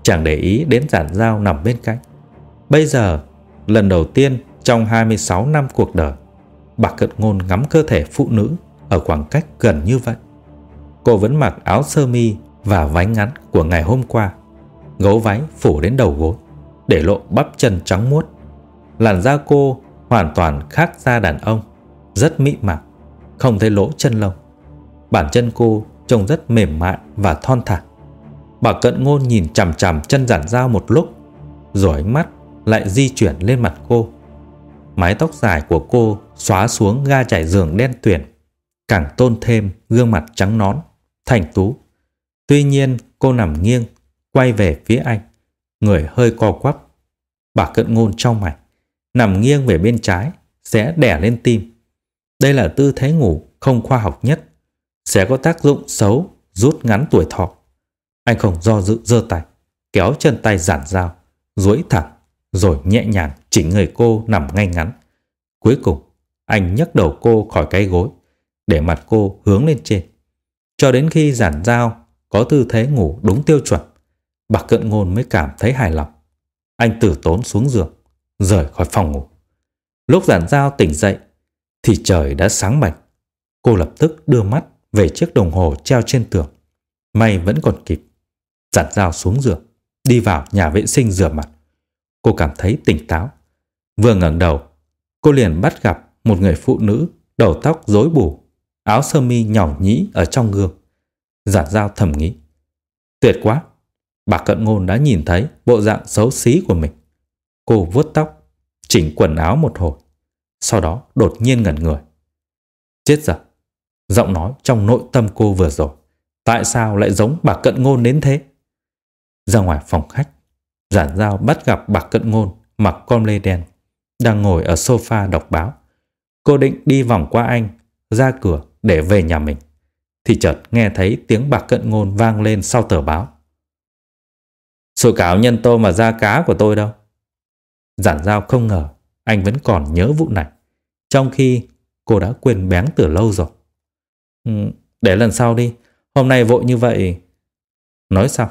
Chẳng để ý đến giản dao nằm bên cạnh. Bây giờ Lần đầu tiên trong 26 năm cuộc đời Bà cận ngôn ngắm cơ thể phụ nữ Ở khoảng cách gần như vậy. Cô vẫn mặc áo sơ mi Và váy ngắn của ngày hôm qua Gấu váy phủ đến đầu gối Để lộ bắp chân trắng muốt. Làn da cô hoàn toàn khác da đàn ông Rất mịn màng Không thấy lỗ chân lông. Bản chân cô trông rất mềm mại và thon thả. Bà cận ngôn nhìn chằm chằm chân giản dao một lúc, rồi ánh mắt lại di chuyển lên mặt cô. Mái tóc dài của cô xóa xuống ga trải giường đen tuyển, càng tôn thêm gương mặt trắng nón, thành tú. Tuy nhiên cô nằm nghiêng, quay về phía anh, người hơi co quắp. Bà cận ngôn trong mày, nằm nghiêng về bên trái, sẽ đẻ lên tim. Đây là tư thế ngủ không khoa học nhất sẽ có tác dụng xấu rút ngắn tuổi thọ. Anh không do dự giơ tay, kéo chân tay giản dao, duỗi thẳng, rồi nhẹ nhàng chỉnh người cô nằm ngay ngắn. Cuối cùng, anh nhấc đầu cô khỏi cái gối, để mặt cô hướng lên trên. Cho đến khi giản dao có tư thế ngủ đúng tiêu chuẩn, bạc cận ngôn mới cảm thấy hài lòng. Anh tử tốn xuống giường, rời khỏi phòng ngủ. Lúc giản dao tỉnh dậy, thì trời đã sáng bạch. Cô lập tức đưa mắt về chiếc đồng hồ treo trên tường. May vẫn còn kịp. Giản dao xuống giường, đi vào nhà vệ sinh rửa mặt. Cô cảm thấy tỉnh táo. Vừa ngẩng đầu, cô liền bắt gặp một người phụ nữ đầu tóc rối bù, áo sơ mi nhỏ nhĩ ở trong gương. Giản giao thầm nghĩ. Tuyệt quá! Bà cận ngôn đã nhìn thấy bộ dạng xấu xí của mình. Cô vuốt tóc, chỉnh quần áo một hồi. Sau đó đột nhiên ngẩn người. Chết giờ. Giọng nói trong nội tâm cô vừa rồi. Tại sao lại giống bà cận ngôn đến thế? Ra ngoài phòng khách, giản giao bắt gặp bạc cận ngôn mặc con lê đen, đang ngồi ở sofa đọc báo. Cô định đi vòng qua anh, ra cửa để về nhà mình. Thì chợt nghe thấy tiếng bạc cận ngôn vang lên sau tờ báo. Sủi cáo nhân tôm và da cá của tôi đâu? Giản giao không ngờ anh vẫn còn nhớ vụ này. Trong khi cô đã quên bén từ lâu rồi. Ừ, để lần sau đi. Hôm nay vội như vậy. Nói xong,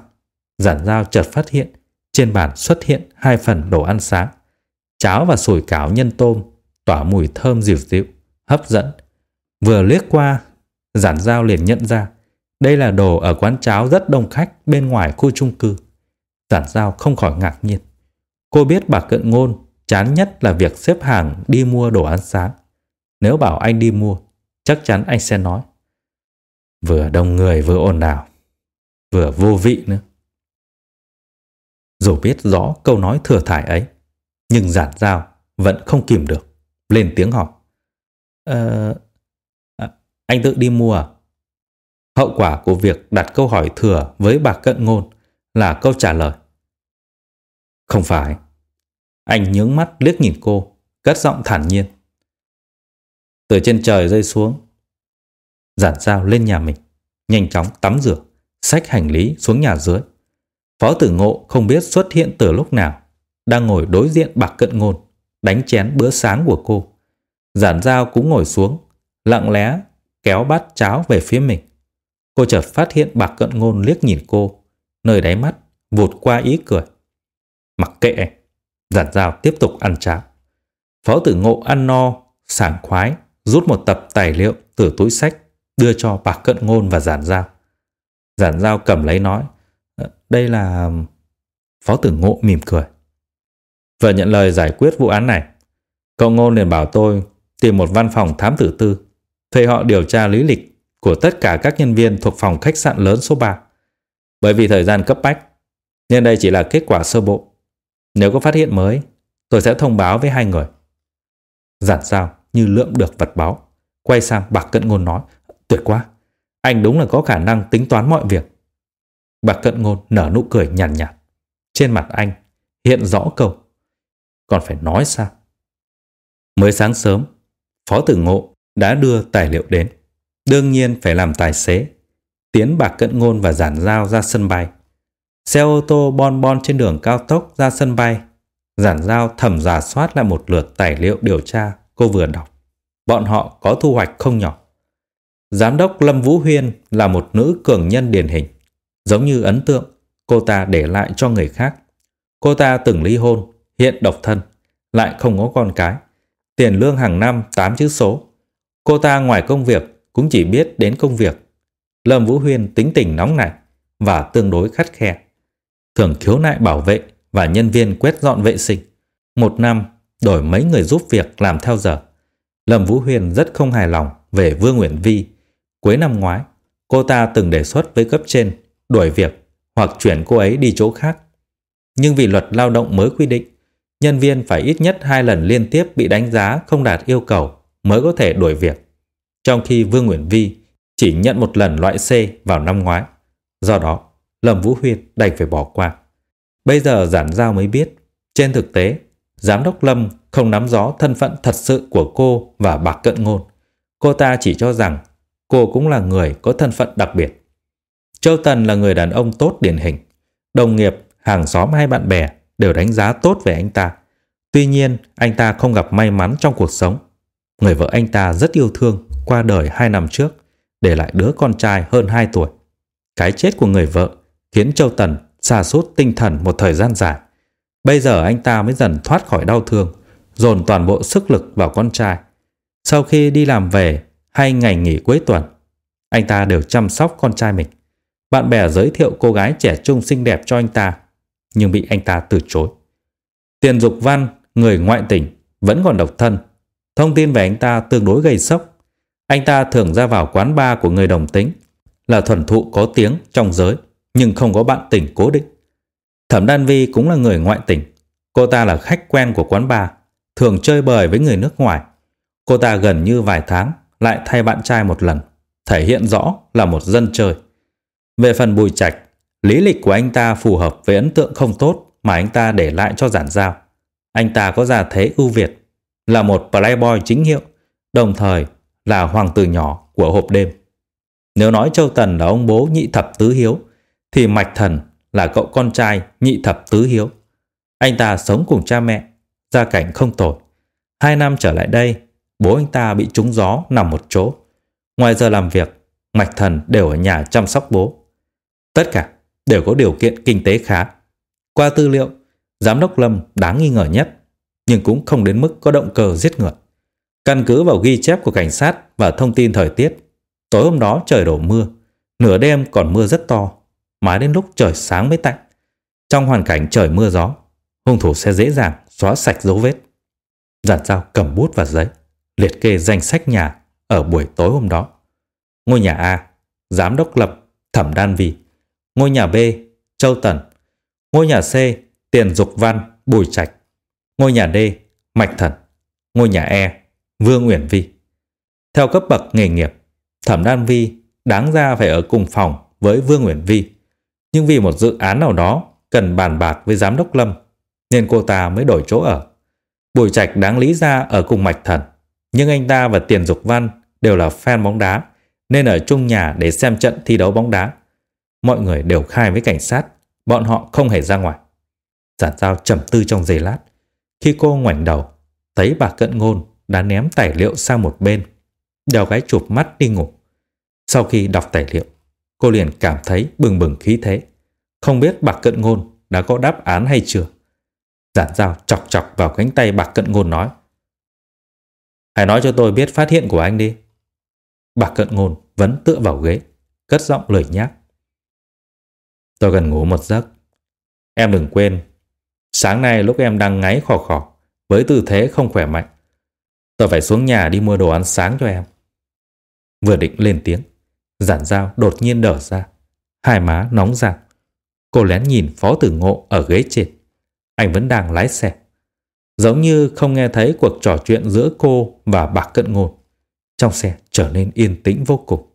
giản giao chợt phát hiện trên bàn xuất hiện hai phần đồ ăn sáng. Cháo và sủi cảo nhân tôm tỏa mùi thơm dịu dịu, hấp dẫn. Vừa liếc qua, giản giao liền nhận ra đây là đồ ở quán cháo rất đông khách bên ngoài khu trung cư. Giản giao không khỏi ngạc nhiên. Cô biết bà cận ngôn chán nhất là việc xếp hàng đi mua đồ ăn sáng. Nếu bảo anh đi mua, chắc chắn anh sẽ nói. Vừa đông người vừa ồn ào, vừa vô vị nữa. Dù biết rõ câu nói thừa thải ấy, nhưng giản giao vẫn không kìm được, lên tiếng hỏi. Ờ, à, anh tự đi mua à? Hậu quả của việc đặt câu hỏi thừa với bà cận ngôn là câu trả lời. Không phải. Anh nhướng mắt liếc nhìn cô, cất giọng thản nhiên. Từ trên trời rơi xuống. Giản giao lên nhà mình, nhanh chóng tắm rửa, xách hành lý xuống nhà dưới. Phó tử ngộ không biết xuất hiện từ lúc nào, đang ngồi đối diện bạc cận ngôn, đánh chén bữa sáng của cô. Giản giao cũng ngồi xuống, lặng lẽ kéo bát cháo về phía mình. Cô chợt phát hiện bạc cận ngôn liếc nhìn cô, nơi đáy mắt vụt qua ý cười. Mặc kệ, giản giao tiếp tục ăn cháo. Phó tử ngộ ăn no, sảng khoái, rút một tập tài liệu từ túi sách, đưa cho bạc cận ngôn và giản giao. Giản giao cầm lấy nói, đây là... Phó tử ngộ mỉm cười. Vừa nhận lời giải quyết vụ án này, cậu ngôn liền bảo tôi tìm một văn phòng thám tử tư, thuê họ điều tra lý lịch của tất cả các nhân viên thuộc phòng khách sạn lớn số 3. Bởi vì thời gian cấp bách, nên đây chỉ là kết quả sơ bộ. Nếu có phát hiện mới, tôi sẽ thông báo với hai người. Giản sao như lượm được vật báo. Quay sang Bạc Cận Ngôn nói, tuyệt quá, anh đúng là có khả năng tính toán mọi việc. Bạc Cận Ngôn nở nụ cười nhàn nhạt, nhạt. Trên mặt anh hiện rõ câu. Còn phải nói sao? Mới sáng sớm, Phó Tử Ngộ đã đưa tài liệu đến. Đương nhiên phải làm tài xế. Tiến Bạc Cận Ngôn và Giản Giao ra sân bay. Xe ô tô bon bon trên đường cao tốc ra sân bay. Giản giao thẩm giả soát lại một lượt tài liệu điều tra cô vừa đọc. Bọn họ có thu hoạch không nhỏ. Giám đốc Lâm Vũ Huyên là một nữ cường nhân điển hình. Giống như ấn tượng, cô ta để lại cho người khác. Cô ta từng ly hôn, hiện độc thân, lại không có con cái. Tiền lương hàng năm 8 chữ số. Cô ta ngoài công việc cũng chỉ biết đến công việc. Lâm Vũ Huyên tính tình nóng nảy và tương đối khắt khe thường khiếu nại bảo vệ và nhân viên quét dọn vệ sinh. Một năm, đổi mấy người giúp việc làm theo giờ. Lâm Vũ Huyền rất không hài lòng về Vương Nguyễn Vi. Cuối năm ngoái, cô ta từng đề xuất với cấp trên đuổi việc hoặc chuyển cô ấy đi chỗ khác. Nhưng vì luật lao động mới quy định, nhân viên phải ít nhất hai lần liên tiếp bị đánh giá không đạt yêu cầu mới có thể đuổi việc. Trong khi Vương Nguyễn Vi chỉ nhận một lần loại C vào năm ngoái. Do đó, Lâm Vũ Huyên đành phải bỏ qua. Bây giờ giản giao mới biết, trên thực tế, giám đốc Lâm không nắm rõ thân phận thật sự của cô và bạc cận ngôn. Cô ta chỉ cho rằng cô cũng là người có thân phận đặc biệt. Châu Tần là người đàn ông tốt điển hình. Đồng nghiệp, hàng xóm hay bạn bè đều đánh giá tốt về anh ta. Tuy nhiên, anh ta không gặp may mắn trong cuộc sống. Người vợ anh ta rất yêu thương, qua đời hai năm trước, để lại đứa con trai hơn 2 tuổi. Cái chết của người vợ khiến Châu Tần xa sút tinh thần một thời gian dài. Bây giờ anh ta mới dần thoát khỏi đau thương, dồn toàn bộ sức lực vào con trai. Sau khi đi làm về hay ngày nghỉ cuối tuần, anh ta đều chăm sóc con trai mình. Bạn bè giới thiệu cô gái trẻ trung xinh đẹp cho anh ta, nhưng bị anh ta từ chối. Tiền Dục Văn, người ngoại tỉnh, vẫn còn độc thân. Thông tin về anh ta tương đối gây sốc. Anh ta thường ra vào quán bar của người đồng tính, là thuần thụ có tiếng trong giới nhưng không có bạn tình cố định. Thẩm Đan Vi cũng là người ngoại tỉnh. Cô ta là khách quen của quán bar, thường chơi bời với người nước ngoài. Cô ta gần như vài tháng lại thay bạn trai một lần, thể hiện rõ là một dân chơi. Về phần Bùi Trạch, lý lịch của anh ta phù hợp với ấn tượng không tốt mà anh ta để lại cho giản giao. Anh ta có gia thế ưu việt, là một playboy chính hiệu, đồng thời là hoàng tử nhỏ của hộp đêm. Nếu nói Châu Tần là ông bố nhị thập tứ hiếu, thì Mạch Thần là cậu con trai nhị thập tứ hiếu. Anh ta sống cùng cha mẹ, gia cảnh không tồi. Hai năm trở lại đây, bố anh ta bị trúng gió nằm một chỗ. Ngoài giờ làm việc, Mạch Thần đều ở nhà chăm sóc bố. Tất cả đều có điều kiện kinh tế khá. Qua tư liệu, giám đốc Lâm đáng nghi ngờ nhất, nhưng cũng không đến mức có động cơ giết người. Căn cứ vào ghi chép của cảnh sát và thông tin thời tiết, tối hôm đó trời đổ mưa, nửa đêm còn mưa rất to, mãi đến lúc trời sáng mới tạnh. Trong hoàn cảnh trời mưa gió, hung thủ sẽ dễ dàng xóa sạch dấu vết. Giản dao cầm bút và giấy, liệt kê danh sách nhà ở buổi tối hôm đó. Ngôi nhà A, Giám đốc Lập, Thẩm Đan Vi. Ngôi nhà B, Châu Tần. Ngôi nhà C, Tiền Dục Văn, Bùi Trạch. Ngôi nhà D, Mạch Thần. Ngôi nhà E, Vương Uyển Vi. Theo cấp bậc nghề nghiệp, Thẩm Đan Vi đáng ra phải ở cùng phòng với Vương Uyển Vi. Nhưng vì một dự án nào đó cần bàn bạc với giám đốc Lâm, nên cô ta mới đổi chỗ ở. Bùi Trạch đáng lý ra ở cùng Mạch Thần, nhưng anh ta và Tiền Dục Văn đều là fan bóng đá, nên ở chung nhà để xem trận thi đấu bóng đá. Mọi người đều khai với cảnh sát, bọn họ không hề ra ngoài. Giản giao trầm tư trong giây lát. Khi cô ngoảnh đầu, thấy bà cận ngôn đã ném tài liệu sang một bên, đeo cái chụp mắt đi ngủ. Sau khi đọc tài liệu, cô liền cảm thấy bừng bừng khí thế. Không biết bà cận ngôn đã có đáp án hay chưa. Giản dao chọc chọc vào cánh tay bà cận ngôn nói. Hãy nói cho tôi biết phát hiện của anh đi. bà cận ngôn vẫn tựa vào ghế, cất giọng lời nhác. Tôi cần ngủ một giấc. Em đừng quên, sáng nay lúc em đang ngáy khò khò, với tư thế không khỏe mạnh, tôi phải xuống nhà đi mua đồ ăn sáng cho em. Vừa định lên tiếng, giản dao đột nhiên đỡ ra, hai má nóng rạng. Cô lén nhìn phó tử ngộ ở ghế trên. Anh vẫn đang lái xe. Giống như không nghe thấy cuộc trò chuyện giữa cô và bà Cận Ngôn. Trong xe trở nên yên tĩnh vô cùng.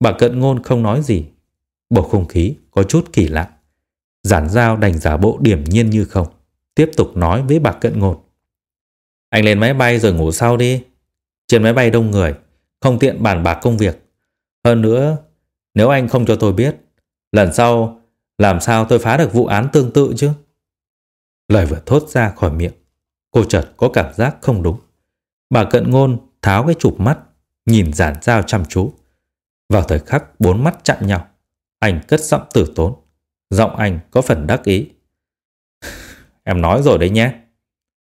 Bà Cận Ngôn không nói gì. Bầu không khí có chút kỳ lạ. Giản giao đành giả bộ điểm nhiên như không. Tiếp tục nói với bà Cận Ngôn. Anh lên máy bay rồi ngủ sau đi. Trên máy bay đông người, không tiện bàn bạc công việc. Hơn nữa, nếu anh không cho tôi biết, lần sau làm sao tôi phá được vụ án tương tự chứ? Lời vừa thốt ra khỏi miệng, cô chợt có cảm giác không đúng. Bà cận ngôn tháo cái chụp mắt, nhìn giản dao chăm chú. Vào thời khắc bốn mắt chạm nhau, anh cất giọng tử tốn. Giọng anh có phần đắc ý. em nói rồi đấy nhé.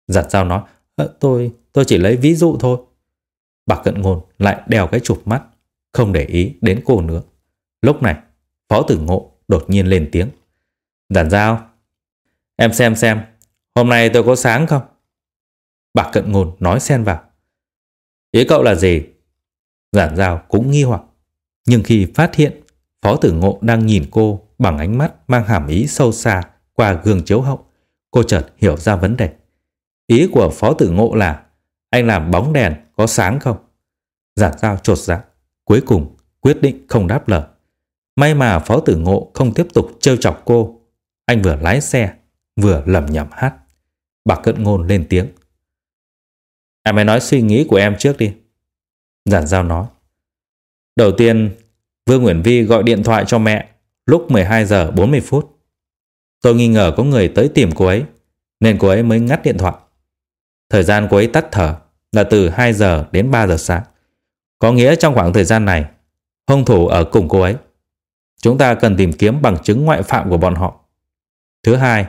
Giản dao nói, ờ, tôi, tôi chỉ lấy ví dụ thôi. Bà cận ngôn lại đeo cái chụp mắt, không để ý đến cô nữa. Lúc này, Phó tử ngộ đột nhiên lên tiếng. Giản giao, em xem xem, hôm nay tôi có sáng không? Bà cận ngôn nói xen vào. Ý cậu là gì? Giản giao cũng nghi hoặc. Nhưng khi phát hiện Phó tử ngộ đang nhìn cô bằng ánh mắt mang hàm ý sâu xa qua gương chiếu hậu, cô chợt hiểu ra vấn đề. Ý của Phó tử ngộ là anh làm bóng đèn có sáng không? Giản giao trột dạ, cuối cùng quyết định không đáp lời. May mà Phó Tử Ngộ không tiếp tục trêu chọc cô. Anh vừa lái xe, vừa lẩm nhẩm hát. Bà Cận Ngôn lên tiếng. Em hãy nói suy nghĩ của em trước đi. Giản Giao nói. Đầu tiên, Vương Nguyễn Vi gọi điện thoại cho mẹ lúc 12 giờ 40 phút. Tôi nghi ngờ có người tới tìm cô ấy, nên cô ấy mới ngắt điện thoại. Thời gian cô ấy tắt thở là từ 2 giờ đến 3 giờ sáng. Có nghĩa trong khoảng thời gian này, hung thủ ở cùng cô ấy. Chúng ta cần tìm kiếm bằng chứng ngoại phạm của bọn họ. Thứ hai,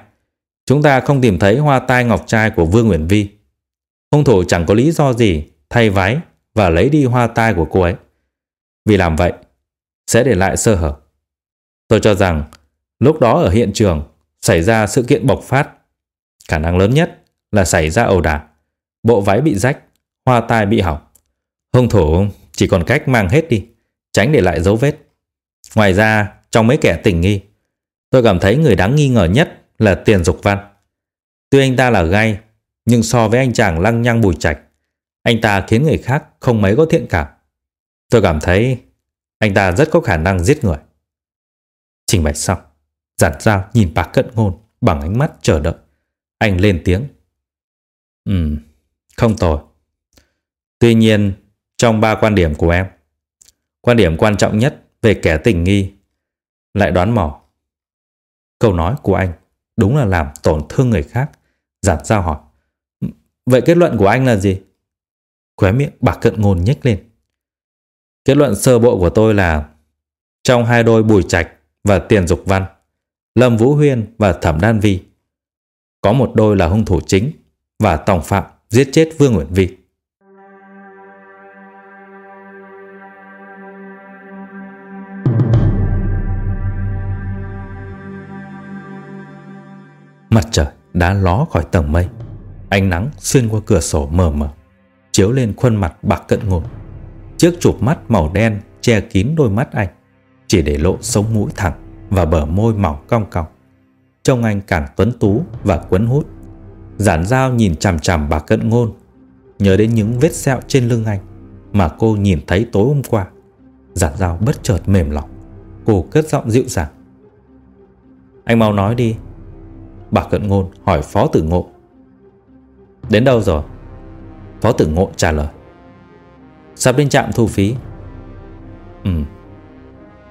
chúng ta không tìm thấy hoa tai ngọc trai của Vương Nguyễn Vi. Hung thủ chẳng có lý do gì thay váy và lấy đi hoa tai của cô ấy. Vì làm vậy, sẽ để lại sơ hở. Tôi cho rằng lúc đó ở hiện trường xảy ra sự kiện bộc phát. Khả năng lớn nhất là xảy ra ẩu đả. Bộ váy bị rách, hoa tai bị hỏng. Hung thủ chỉ còn cách mang hết đi, tránh để lại dấu vết. Ngoài ra, trong mấy kẻ tình nghi, tôi cảm thấy người đáng nghi ngờ nhất là Tiền Dục Văn. Tuy anh ta là gay, Nhưng so với anh chàng lăng nhăng bùi trạch, anh ta khiến người khác không mấy có thiện cảm. Tôi cảm thấy anh ta rất có khả năng giết người. Trình bày xong, giản dao nhìn bà cận ngôn bằng ánh mắt chờ đợi. Anh lên tiếng. Ừm, không tồi. Tuy nhiên, trong ba quan điểm của em, quan điểm quan trọng nhất về kẻ tình nghi lại đoán mò. Câu nói của anh đúng là làm tổn thương người khác. Giản giao hỏi. Vậy kết luận của anh là gì? Khóe miệng bà cận ngôn nhếch lên. Kết luận sơ bộ của tôi là trong hai đôi bùi trạch và tiền dục văn, Lâm Vũ Huyên và Thẩm Đan Vi có một đôi là hung thủ chính và tòng phạm giết chết Vương Nguyễn Vi. Mặt trời đã ló khỏi tầng mây. Ánh nắng xuyên qua cửa sổ mờ mờ, chiếu lên khuôn mặt bạc cận ngột. Chiếc chụp mắt màu đen che kín đôi mắt anh, chỉ để lộ sống mũi thẳng và bờ môi mỏng cong cong. Trông anh càng tuấn tú và quấn hút. Giản dao nhìn chằm chằm bà cận ngôn, nhớ đến những vết sẹo trên lưng anh mà cô nhìn thấy tối hôm qua. Giản dao bất chợt mềm lòng, cô cất giọng dịu dàng. Anh mau nói đi, Bà Cận Ngôn hỏi Phó Tử Ngộ Đến đâu rồi? Phó Tử Ngộ trả lời Sắp đến trạm thu phí? Ừ.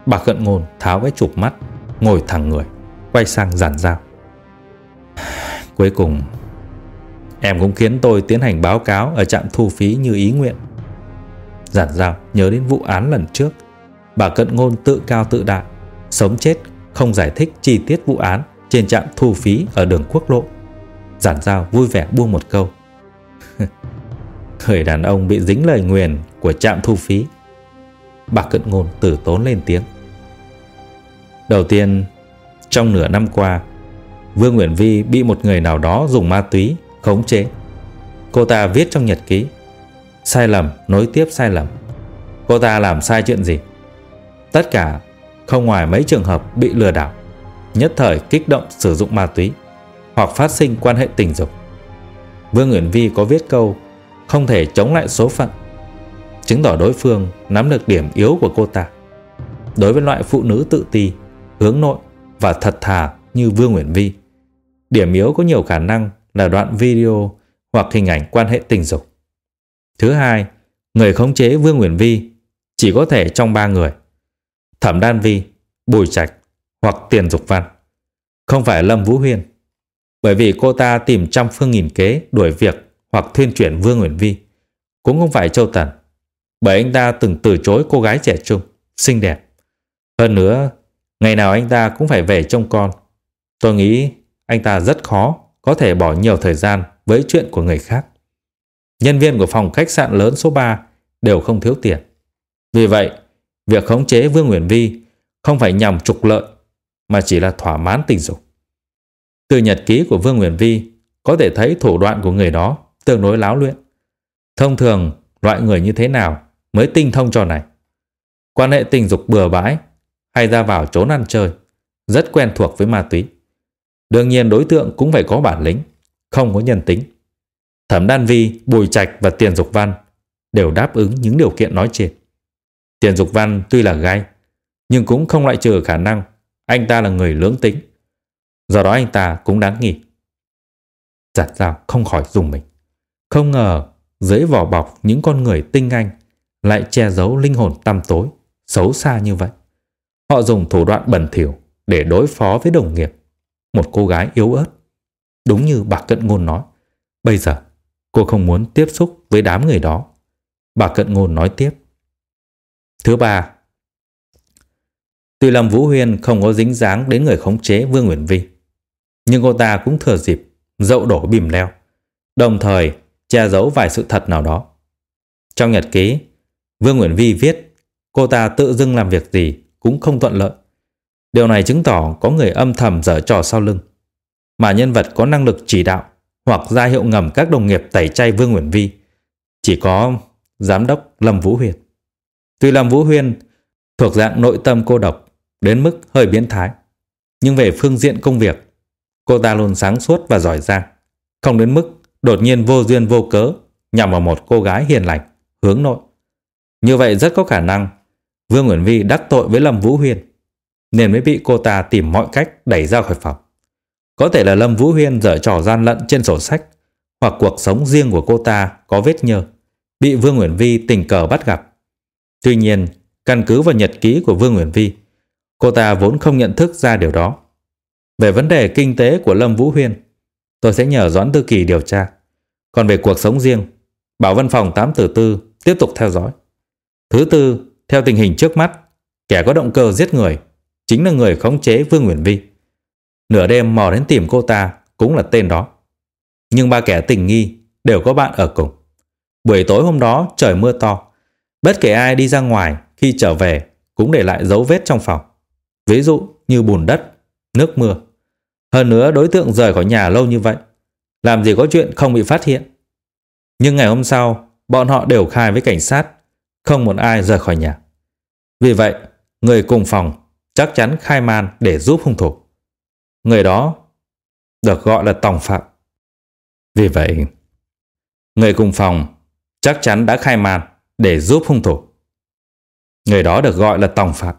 Bà Cận Ngôn tháo cái chụp mắt, Ngồi thẳng người, Quay sang giản giao. Cuối cùng, Em cũng khiến tôi tiến hành báo cáo Ở trạm thu phí như ý nguyện. Giản giao nhớ đến vụ án lần trước. Bà Cận Ngôn tự cao tự đại, Sống chết không giải thích chi tiết vụ án trên trạm thu phí ở đường quốc lộ. Giản giao vui vẻ buông một câu. Người đàn ông bị dính lời nguyền của trạm thu phí. Bà cận ngôn tử tốn lên tiếng. Đầu tiên, trong nửa năm qua, Vương Nguyễn Vi bị một người nào đó dùng ma túy, khống chế. Cô ta viết trong nhật ký. Sai lầm, nối tiếp sai lầm. Cô ta làm sai chuyện gì? Tất cả không ngoài mấy trường hợp bị lừa đảo nhất thời kích động sử dụng ma túy hoặc phát sinh quan hệ tình dục. Vương Nguyễn Vi có viết câu không thể chống lại số phận, chứng tỏ đối phương nắm được điểm yếu của cô ta. Đối với loại phụ nữ tự ti, hướng nội và thật thà như Vương Nguyễn Vi, điểm yếu có nhiều khả năng là đoạn video hoặc hình ảnh quan hệ tình dục. Thứ hai, người khống chế Vương Nguyễn Vi chỉ có thể trong ba người. Thẩm Đan Vi, Bùi Trạch hoặc Tiền Dục Văn. Không phải Lâm Vũ Huyên. Bởi vì cô ta tìm trăm phương nghìn kế đuổi việc hoặc thuyên chuyển Vương Nguyễn Vi. Cũng không phải Châu Tần. Bởi anh ta từng từ chối cô gái trẻ trung, xinh đẹp. Hơn nữa, ngày nào anh ta cũng phải về trông con. Tôi nghĩ anh ta rất khó có thể bỏ nhiều thời gian với chuyện của người khác. Nhân viên của phòng khách sạn lớn số 3 đều không thiếu tiền. Vì vậy, việc khống chế Vương Nguyễn Vi không phải nhằm trục lợi mà chỉ là thỏa mãn tình dục. Từ nhật ký của Vương Nguyễn Vi có thể thấy thủ đoạn của người đó tương đối láo luyện. Thông thường, loại người như thế nào mới tinh thông trò này? Quan hệ tình dục bừa bãi hay ra vào trốn ăn chơi, rất quen thuộc với ma túy. Đương nhiên đối tượng cũng phải có bản lĩnh, không có nhân tính. Thẩm Đan Vi, Bùi Trạch và Tiền Dục Văn đều đáp ứng những điều kiện nói trên. Tiền Dục Văn tuy là gai, nhưng cũng không loại trừ khả năng anh ta là người lưỡng tính. Do đó anh ta cũng đáng nghi. Giặt dao không khỏi dùng mình. Không ngờ dưới vỏ bọc những con người tinh anh lại che giấu linh hồn tăm tối, xấu xa như vậy. Họ dùng thủ đoạn bẩn thỉu để đối phó với đồng nghiệp, một cô gái yếu ớt. Đúng như bà Cận Ngôn nói, bây giờ cô không muốn tiếp xúc với đám người đó. Bà Cận Ngôn nói tiếp. Thứ ba, Tuy Lâm Vũ Huyên không có dính dáng đến người khống chế Vương Nguyễn Vi, nhưng cô ta cũng thừa dịp dậu đổ bìm leo, đồng thời che giấu vài sự thật nào đó. Trong nhật ký, Vương Nguyễn Vi viết cô ta tự dưng làm việc gì cũng không thuận lợi. Điều này chứng tỏ có người âm thầm dở trò sau lưng, mà nhân vật có năng lực chỉ đạo hoặc ra hiệu ngầm các đồng nghiệp tẩy chay Vương Nguyễn Vi chỉ có giám đốc Lâm Vũ Huyên. Tuy Lâm Vũ Huyên thuộc dạng nội tâm cô độc, đến mức hơi biến thái. Nhưng về phương diện công việc, cô ta luôn sáng suốt và giỏi giang, không đến mức đột nhiên vô duyên vô cớ nhằm vào một cô gái hiền lành, hướng nội. Như vậy rất có khả năng Vương Nguyễn Vi đắc tội với Lâm Vũ Huyên nên mới bị cô ta tìm mọi cách đẩy ra khỏi phòng. Có thể là Lâm Vũ Huyên dở trò gian lận trên sổ sách hoặc cuộc sống riêng của cô ta có vết nhơ, bị Vương Nguyễn Vi tình cờ bắt gặp. Tuy nhiên, căn cứ vào nhật ký của Vương Nguyễn Vi, cô ta vốn không nhận thức ra điều đó. Về vấn đề kinh tế của Lâm Vũ Huyên, tôi sẽ nhờ Doãn Tư Kỳ điều tra. Còn về cuộc sống riêng, bảo văn phòng 8 tử tư tiếp tục theo dõi. Thứ tư, theo tình hình trước mắt, kẻ có động cơ giết người chính là người khống chế Vương Nguyễn Vi. Nửa đêm mò đến tìm cô ta cũng là tên đó. Nhưng ba kẻ tình nghi đều có bạn ở cùng. Buổi tối hôm đó trời mưa to. Bất kể ai đi ra ngoài khi trở về cũng để lại dấu vết trong phòng. Ví dụ như bùn đất, nước mưa. Hơn nữa đối tượng rời khỏi nhà lâu như vậy. Làm gì có chuyện không bị phát hiện. Nhưng ngày hôm sau, bọn họ đều khai với cảnh sát không một ai rời khỏi nhà. Vì vậy, người cùng phòng chắc chắn khai man để giúp hung thủ. Người đó được gọi là tòng phạm. Vì vậy, người cùng phòng chắc chắn đã khai man để giúp hung thủ. Người đó được gọi là tòng phạm.